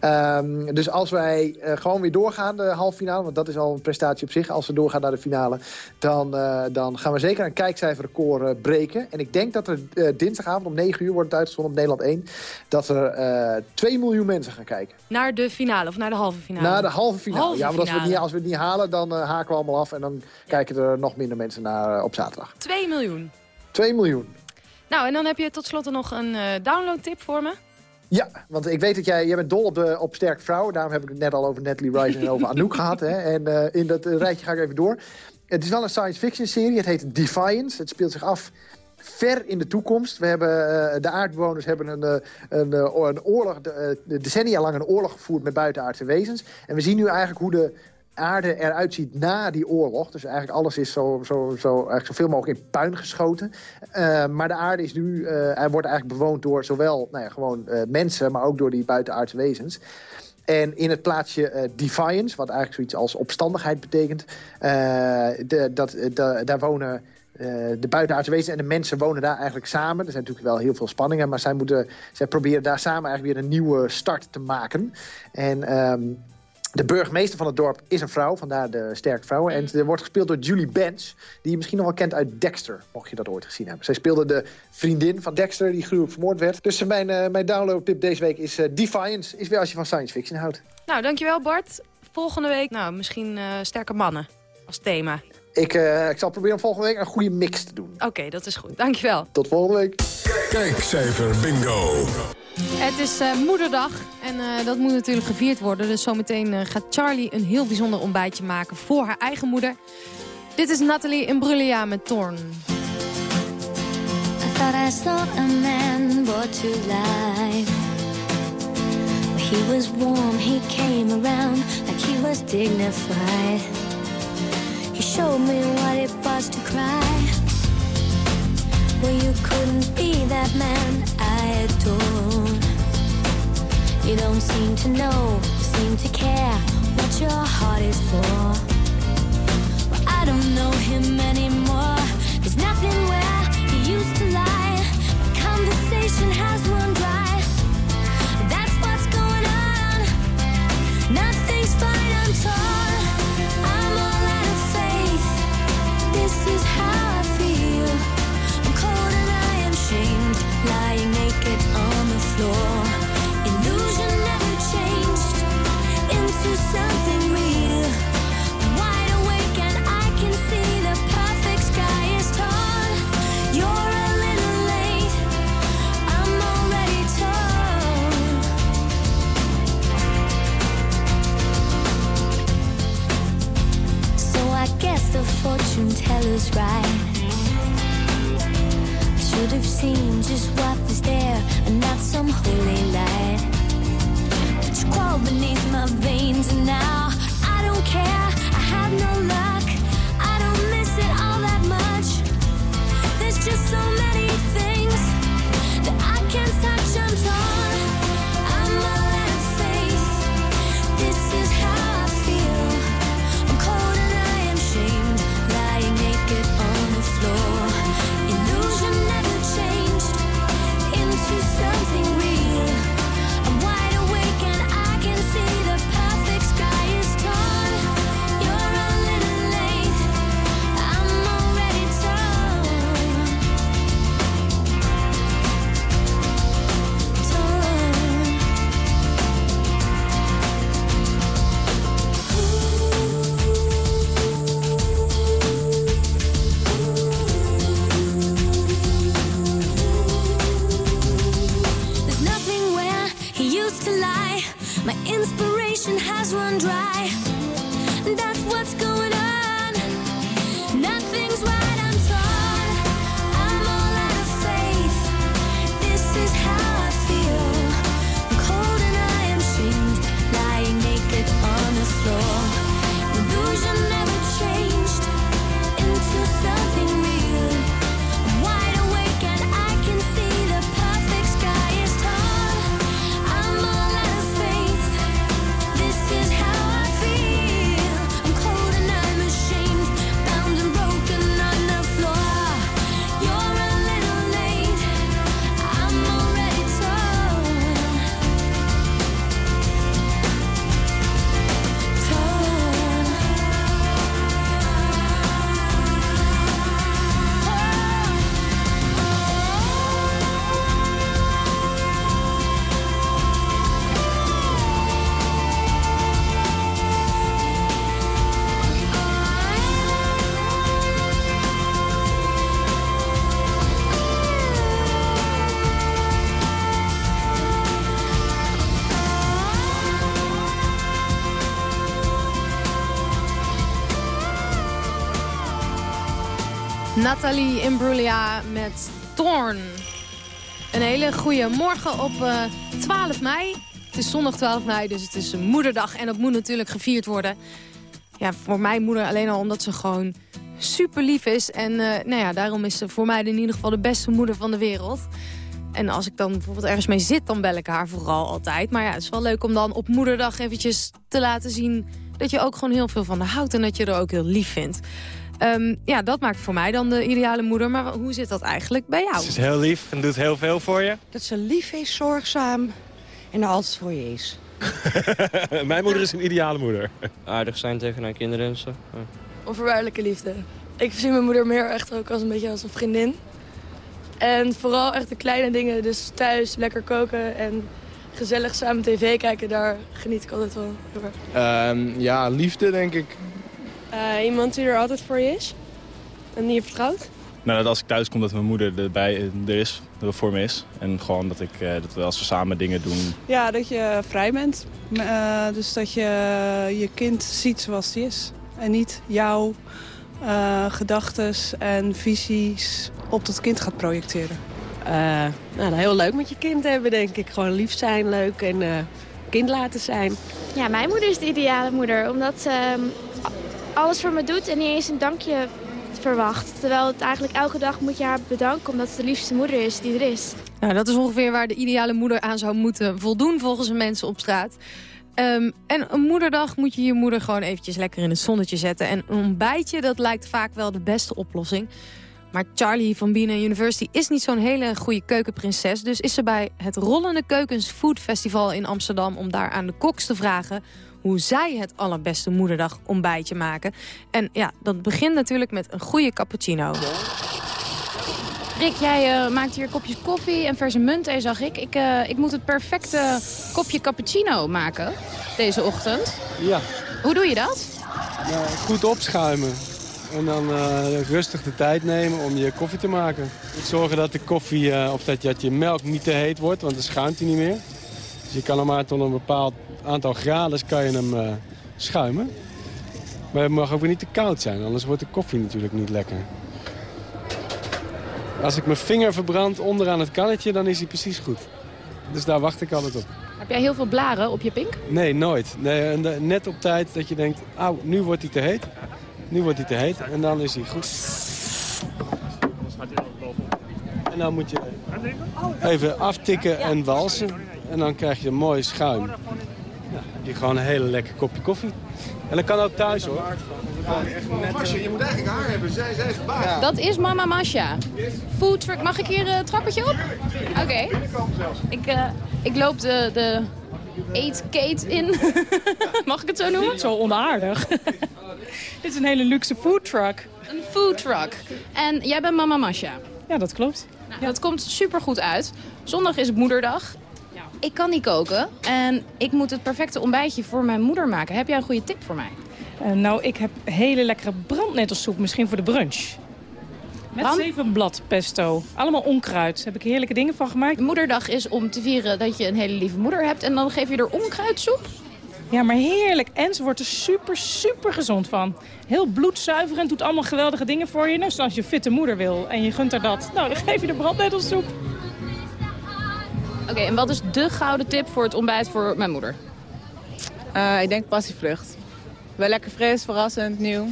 Ehm, dus als wij eh, gewoon weer doorgaan, de halve finale, want dat is al een prestatie op zich. Als we doorgaan naar de finale, dan, eh, dan gaan we zeker een kijkcijferrecord breken. En ik denk dat er dinsdagavond om 9 uur wordt het uitgezonden op Nederland 1... dat er eh 2 miljoen mensen gaan kijken. Naar de finale of naar de halve finale? Na de halve finale. Halve ja, want als we, het niet, als we het niet halen, dan haken we allemaal af. En dan kijken er nog minder mensen naar op zaterdag. 2 miljoen. 2 miljoen. Nou, en dan heb je tot slot nog een eh downloadtip voor me. Ja, want ik weet dat jij, jij bent dol op, de, op sterke vrouwen. Daarom heb ik het net al over Natalie Rice en over Anouk gehad. Hè. En eh, in dat eh, rijtje ga ik even door. Het is wel een science fiction serie. Het heet Defiance. Het speelt zich af ver in de toekomst. We hebben, de aardbewoners hebben een, een, een oorlog, de, decennia lang een oorlog gevoerd met buitenaardse wezens. En we zien nu eigenlijk hoe de aarde eruit ziet na die oorlog. Dus eigenlijk alles is zo, zo, zo, eigenlijk zoveel mogelijk in puin geschoten. Eh, maar de aarde is nu, eh, hij wordt eigenlijk bewoond door zowel nou ja, gewoon eh, mensen, maar ook door die buitenaardse wezens. En in het plaatsje Defiance, wat eigenlijk zoiets als opstandigheid betekent, de, dat, daar wonen de buitenaardse wezens en de mensen wonen daar eigenlijk samen. Er zijn natuurlijk wel heel veel spanningen, maar zij, moeten, zij proberen daar samen eigenlijk weer een nieuwe start te maken. En ehm, de burgemeester van het dorp is een vrouw, vandaar de sterke vrouwen. En ze wordt gespeeld door Julie Bench, die je misschien nog wel kent uit Dexter, mocht je dat ooit gezien hebben. Zij speelde de vriendin van Dexter, die gruwelijk vermoord werd. Dus mijn, eh, mijn downloadtip deze week is eh, Defiance. Is weer als je van science fiction houdt. Nou, dankjewel Bart. Volgende week, nou, misschien eh, sterke mannen als thema. Ik, eh, ik zal proberen om volgende week een goede mix te doen. Oké, dat is goed. Dankjewel. Tot volgende week. Kijkcijfer bingo. Het is eh, moederdag en eh, dat moet natuurlijk gevierd worden. Dus zometeen eh, gaat Charlie een heel bijzonder ontbijtje maken voor haar eigen moeder. Dit is Nathalie Imbruglia met Torn. I thought I saw a man brought to life. He was warm, he came around like he was dignified. He showed me what it was to cry. Well, you couldn't be that man I adore. You don't seem to know, seem to care what your heart is for. Well, I don't know him anymore. There's nothing where he used to lie. Conversation has teller's right. I should have seen just what was there and not some holy light. But you crawl beneath my veins and now I don't care. I have no luck. Nathalie Imbruglia met Thorn. Een hele goede morgen op eh, 12 mei. Het is zondag 12 mei, dus het is moederdag. En dat moet natuurlijk gevierd worden. Ja, voor mijn moeder alleen al omdat ze gewoon super lief is. En eh, nou ja, daarom is ze voor mij in ieder geval de beste moeder van de wereld. En als ik dan bijvoorbeeld ergens mee zit, dan bel ik haar vooral altijd. Maar ja, het is wel leuk om dan op moederdag eventjes te laten zien... dat je ook gewoon heel veel van haar houdt en dat je er ook heel lief vindt. Ehm, ja, dat maakt voor mij dan de ideale moeder. Maar hoe zit dat eigenlijk bij jou? Ze is heel lief en doet heel veel voor je. Dat ze lief is, zorgzaam en er altijd voor je is. Mijn moeder is een ideale moeder. Aardig zijn tegen haar kinderen en zo. Ja. Onvoorwaardelijke liefde. Ik zie mijn moeder meer echt ook als een beetje als een vriendin. En vooral echt de kleine dingen, dus thuis lekker koken en gezellig samen tv kijken, daar geniet ik altijd wel heel erg. Ehm, ja, liefde denk ik. Eh, iemand die er altijd voor je is en die je vertrouwt. Nou, dat als ik thuis kom dat mijn moeder erbij er is, er voor me is. En gewoon dat, ik, eh, dat we als we samen dingen doen. Ja, dat je vrij bent. Eh, dus dat je je kind ziet zoals die is. En niet jouw eh gedachten en visies op dat kind gaat projecteren. Eh, nou, heel leuk met je kind hebben, denk ik. Gewoon lief zijn, leuk en eh, kind laten zijn. Ja, mijn moeder is de ideale moeder. Omdat ze ehm, alles voor me doet en niet eens een dankje verwacht. Terwijl het eigenlijk elke dag moet je haar bedanken omdat het de liefste moeder is die er is. Nou, dat is ongeveer waar de ideale moeder aan zou moeten voldoen volgens de mensen op straat. Ehm, en een moederdag moet je je moeder gewoon eventjes lekker in het zonnetje zetten. En een ontbijtje, dat lijkt vaak wel de beste oplossing. Maar Charlie van Bienen University is niet zo'n hele goede keukenprinses. Dus is ze bij het Rollende Keukens Food Festival in Amsterdam... om daar aan de koks te vragen hoe zij het allerbeste moederdag ontbijtje maken. En ja, dat begint natuurlijk met een goede cappuccino. Rick, jij eh, maakt hier kopjes koffie en verse muntthee, zag ik. Ik, eh, ik moet het perfecte kopje cappuccino maken deze ochtend. Ja, Hoe doe je dat? nou, goed opschuimen. En dan eh, rustig de tijd nemen om je koffie te maken. Zorgen dat de koffie, eh, of dat je, dat je melk niet te heet wordt, want dan schuimt hij niet meer. Dus je kan hem maar tot een bepaald aantal graden kan je hem eh, schuimen. Maar het mag ook weer niet te koud zijn, anders wordt de koffie natuurlijk niet lekker. Als ik mijn vinger verbrand onderaan het kannetje, dan is hij precies goed. Dus daar wacht ik altijd op. Heb jij heel veel blaren op je pink? Nee, nooit. Nee, net op tijd dat je denkt, auw, nu wordt hij te heet. Nu wordt hij te heet en dan is hij goed. En dan moet je even aftikken en walsen. En dan krijg je een mooi schuim. Ja, je gewoon een hele lekker kopje koffie. En dat kan ook thuis hoor. Marsje, je moet eigenlijk haar hebben. Zij, zij is de baas. Dat is Mama Masha. Food truck. Mag ik hier een trappertje op? Oké. Ik, eh, ik loop de, de eetkate in. Mag ik het zo noemen? Zo onaardig. Dit is een hele luxe food truck. Een food truck. En jij bent Mama Masha. Ja, dat klopt. Nou, Dat komt super goed uit. Zondag is het moederdag. Ik kan niet koken en ik moet het perfecte ontbijtje voor mijn moeder maken. Heb jij een goede tip voor mij? Eh, nou, ik heb hele lekkere brandnetelsoep, misschien voor de brunch. Met Brand- zevenblad pesto. Allemaal onkruid. Daar heb ik heerlijke dingen van gemaakt. Moederdag is om te vieren dat je een hele lieve moeder hebt en dan geef je er onkruidsoep? Ja, maar heerlijk. En ze wordt er super, super gezond van. Heel bloedzuiverend, doet allemaal geweldige dingen voor je. Dus als je fitte moeder wil en je gunt haar dat, nou, dan geef je de brandnetelsoep. Oké, en wat is de gouden tip voor het ontbijt voor mijn moeder? Eh, ik denk passievrucht. Wel lekker fris, verrassend, nieuw.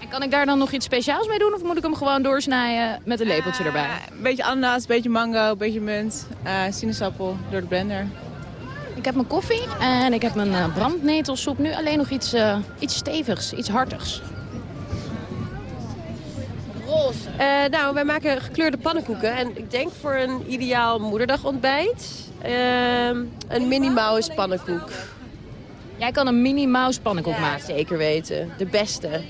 En kan ik daar dan nog iets speciaals mee doen of moet ik hem gewoon doorsnijden met een lepeltje erbij? Een beetje ananas, een beetje mango, een beetje munt, eh, sinaasappel door de blender. Ik heb mijn koffie en ik heb mijn eh, brandnetelsoep. Nu alleen nog iets, eh, iets stevigs, iets hartigs. Roze. nou, wij maken gekleurde pannenkoeken. En ik denk voor een ideaal moederdagontbijt... ehm, een mini mouse pannenkoek. Jij kan een mini mouse pannenkoek Ja, maken? zeker weten. De beste.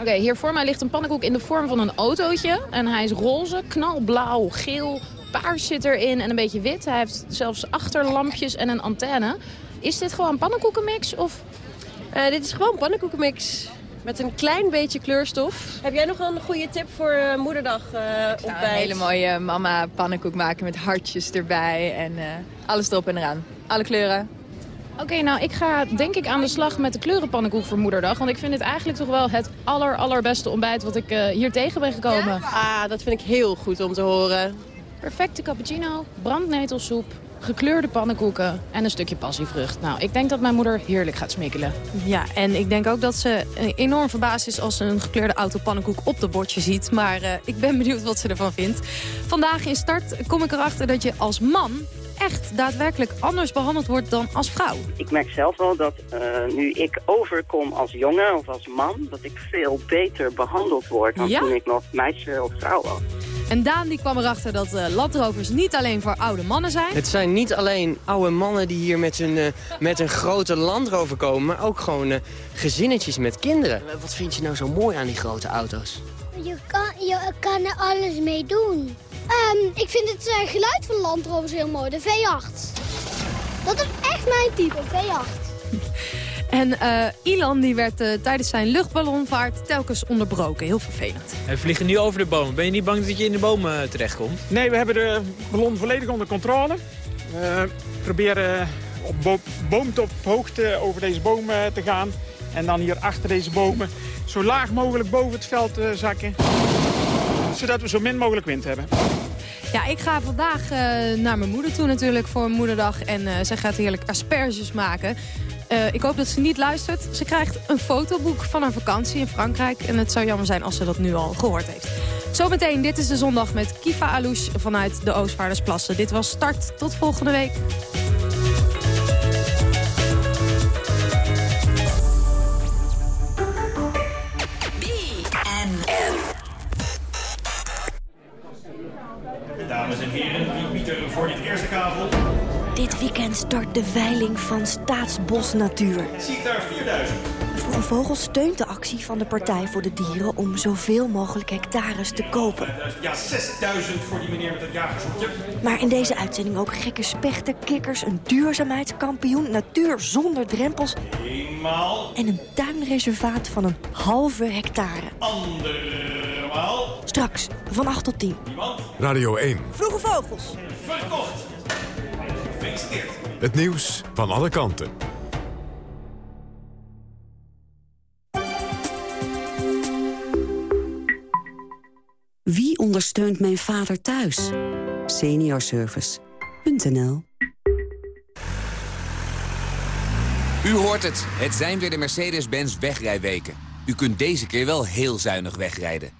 Oké, hier voor mij ligt een pannenkoek in de vorm van een autootje. En hij is roze, knalblauw, geel, paars zit erin en een beetje wit. Hij heeft zelfs achterlampjes en een antenne. Is dit gewoon pannenkoekenmix of... Eh, dit is gewoon pannenkoekenmix. Met een klein beetje kleurstof. Heb jij nog een goede tip voor eh, moederdag eh Ik zou een hele mooie mama pannenkoek maken met hartjes erbij en eh, alles erop en eraan. Alle kleuren. Oké, nou ik ga denk ik aan de slag met de kleurenpannenkoek voor moederdag. Want ik vind het eigenlijk toch wel het aller, allerbeste ontbijt wat ik eh, hier tegen ben gekomen. Ah, dat vind ik heel goed om te horen. Perfecte cappuccino, brandnetelsoep, gekleurde pannenkoeken en een stukje passievrucht. Nou, ik denk dat mijn moeder heerlijk gaat smikkelen. Ja, en ik denk ook dat ze eh, enorm verbaasd is als ze een gekleurde autopannenkoek op de bordje ziet. Maar eh, ik ben benieuwd wat ze ervan vindt. Vandaag in start kom ik erachter dat je als man echt daadwerkelijk anders behandeld wordt dan als vrouw. Ik merk zelf wel dat eh, nu ik overkom als jongen of als man... dat ik veel beter behandeld word dan Ja? toen ik nog meisje of vrouw was. En Daan die kwam erachter dat eh, landrovers niet alleen voor oude mannen zijn. Het zijn niet alleen oude mannen die hier met een, eh, met een grote landrover komen... maar ook gewoon eh, gezinnetjes met kinderen. Wat vind je nou zo mooi aan die grote auto's? Je kan, je kan er alles mee doen. Ehm, ik vind het eh, geluid van de Land Rovers heel mooi, de V8. Dat is echt mijn type, V8. En eh, Ilan die werd eh, tijdens zijn luchtballonvaart telkens onderbroken. Heel vervelend. We vliegen nu over de bomen. Ben je niet bang dat je in de bomen terechtkomt? Nee, we hebben de ballon volledig onder controle. We proberen op bo boomtophoogte over deze bomen te gaan. En dan hier achter deze bomen zo laag mogelijk boven het veld te zakken. Zodat we zo min mogelijk wind hebben. Ja, ik ga vandaag eh, naar mijn moeder toe natuurlijk voor moederdag. En eh, zij gaat heerlijk asperges maken. Eh, ik hoop dat ze niet luistert. Ze krijgt een fotoboek van haar vakantie in Frankrijk. En het zou jammer zijn als ze dat nu al gehoord heeft. Zometeen, dit is de zondag met Kifa Alouche vanuit de Oostvaardersplassen. Dit was Start. Tot volgende week. Start de veiling van Staatsbosnatuur. Zie ik daar 4000. Vroege Vogel steunt de actie van de Partij voor de Dieren... om zoveel mogelijk hectares te kopen. Ja, 6000 voor die meneer met het jagershokje. Maar in deze uitzending ook gekke spechten, kikkers... een duurzaamheidskampioen, natuur zonder drempels... Eenmaal, en een tuinreservaat van een halve hectare. andermaal, Straks, van 8 tot 10. Radio 1. Vroege Vogels. verkocht. Gefeliciteerd. Het nieuws van alle kanten. Wie ondersteunt mijn vader thuis? Seniorservice.nl U hoort het. Het zijn weer de Mercedes-Benz wegrijweken. U kunt deze keer wel heel zuinig wegrijden.